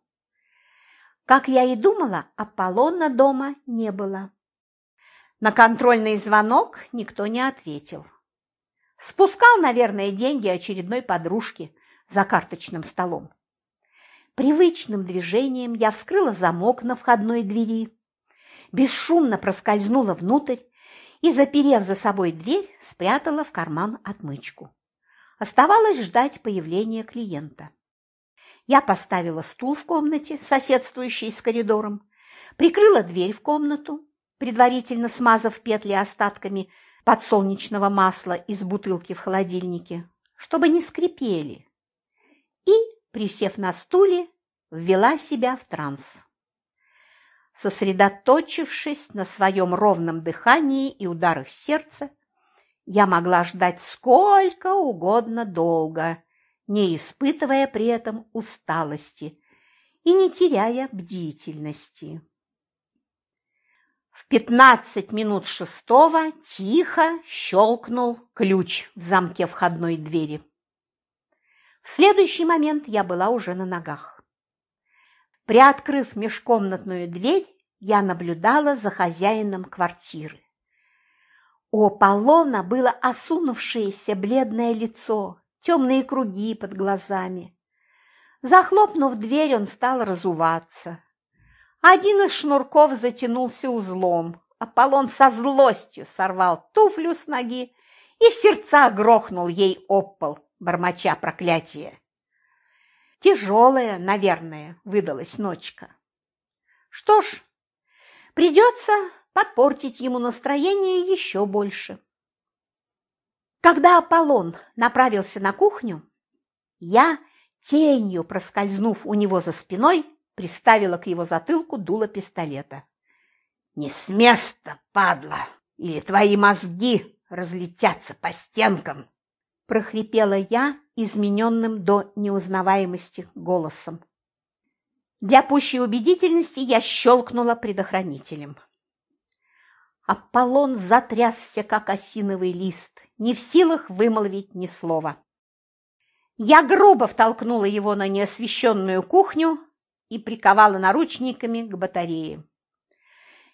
Как я и думала, Аполлона дома не было. На контрольный звонок никто не ответил. Спускал, наверное, деньги очередной подружке за карточным столом. Привычным движением я вскрыла замок на входной двери, бесшумно проскользнула внутрь и, заперев за собой дверь, спрятала в карман отмычку. Оставалось ждать появления клиента. Я поставила стул в комнате, соседствующей с коридором, прикрыла дверь в комнату, предварительно смазав петли остатками подсолнечного масла из бутылки в холодильнике, чтобы не скрипели, и, присев на стуле, ввела себя в транс. Сосредоточившись на своем ровном дыхании и ударах сердца, я могла ждать сколько угодно долго, не испытывая при этом усталости и не теряя бдительности. В пятнадцать минут шестого тихо щелкнул ключ в замке входной двери. В следующий момент я была уже на ногах. Приоткрыв межкомнатную дверь, я наблюдала за хозяином квартиры. У Аполлона было осунувшееся бледное лицо, темные круги под глазами. Захлопнув дверь, он стал разуваться. Один из шнурков затянулся узлом. Аполлон со злостью сорвал туфлю с ноги и в сердца грохнул ей об пол, бормоча проклятие. Тяжелая, наверное, выдалась ночка. Что ж, придется подпортить ему настроение еще больше. Когда Аполлон направился на кухню, я, тенью проскользнув у него за спиной, приставила к его затылку дуло пистолета. «Не с места, падла, или твои мозги разлетятся по стенкам!» прохрипела я измененным до неузнаваемости голосом. Для пущей убедительности я щелкнула предохранителем. Аполлон затрясся, как осиновый лист, не в силах вымолвить ни слова. Я грубо втолкнула его на неосвещенную кухню и приковала наручниками к батарее.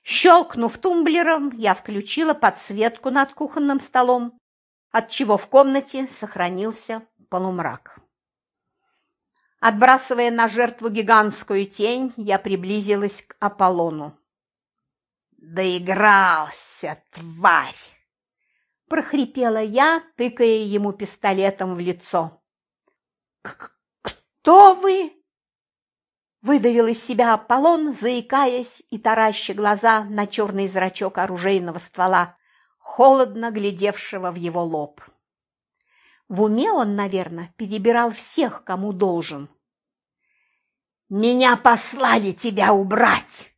Щелкнув тумблером, я включила подсветку над кухонным столом, отчего в комнате сохранился полумрак. Отбрасывая на жертву гигантскую тень, я приблизилась к Аполлону. «Доигрался, тварь!» – прохрипела я, тыкая ему пистолетом в лицо. «Кто вы?» – выдавил из себя Аполлон, заикаясь и тараща глаза на черный зрачок оружейного ствола, холодно глядевшего в его лоб. В уме он, наверное, перебирал всех, кому должен. «Меня послали тебя убрать!»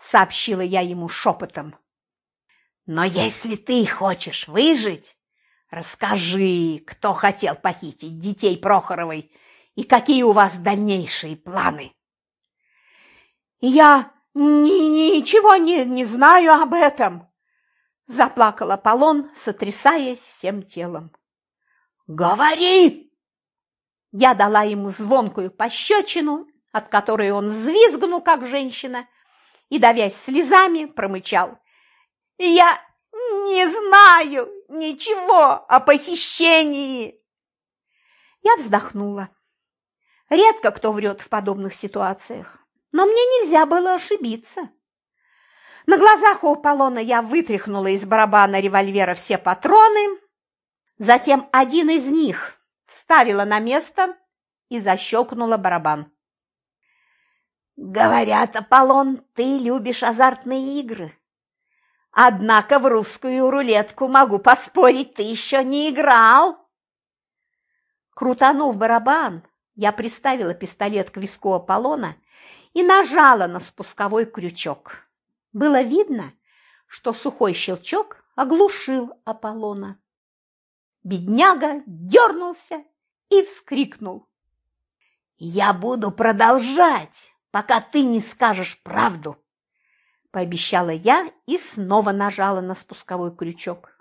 сообщила я ему шепотом. Но если ты хочешь выжить, расскажи, кто хотел похитить детей Прохоровой и какие у вас дальнейшие планы. Я ни ничего не, не знаю об этом, заплакал Аполлон, сотрясаясь всем телом. «Говори!» Я дала ему звонкую пощечину, от которой он взвизгнул, как женщина, и, давясь слезами, промычал. «Я не знаю ничего о похищении!» Я вздохнула. Редко кто врет в подобных ситуациях, но мне нельзя было ошибиться. На глазах у Аполлона я вытряхнула из барабана револьвера все патроны, затем один из них вставила на место и защелкнула барабан. «Говорят, Аполлон, ты любишь азартные игры. Однако в русскую рулетку, могу поспорить, ты еще не играл». Крутанув барабан, я приставила пистолет к виску Аполлона и нажала на спусковой крючок. Было видно, что сухой щелчок оглушил Аполлона. Бедняга дернулся и вскрикнул. «Я буду продолжать, пока ты не скажешь правду!» Пообещала я и снова нажала на спусковой крючок.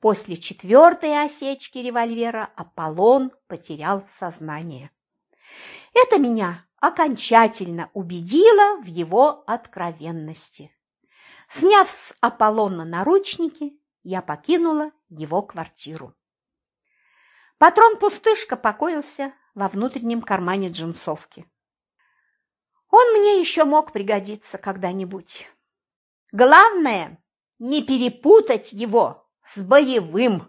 После четвертой осечки револьвера Аполлон потерял сознание. Это меня окончательно убедило в его откровенности. Сняв с Аполлона наручники, я покинула его квартиру. Патрон-пустышка покоился во внутреннем кармане джинсовки. Он мне еще мог пригодиться когда-нибудь. Главное, не перепутать его с боевым.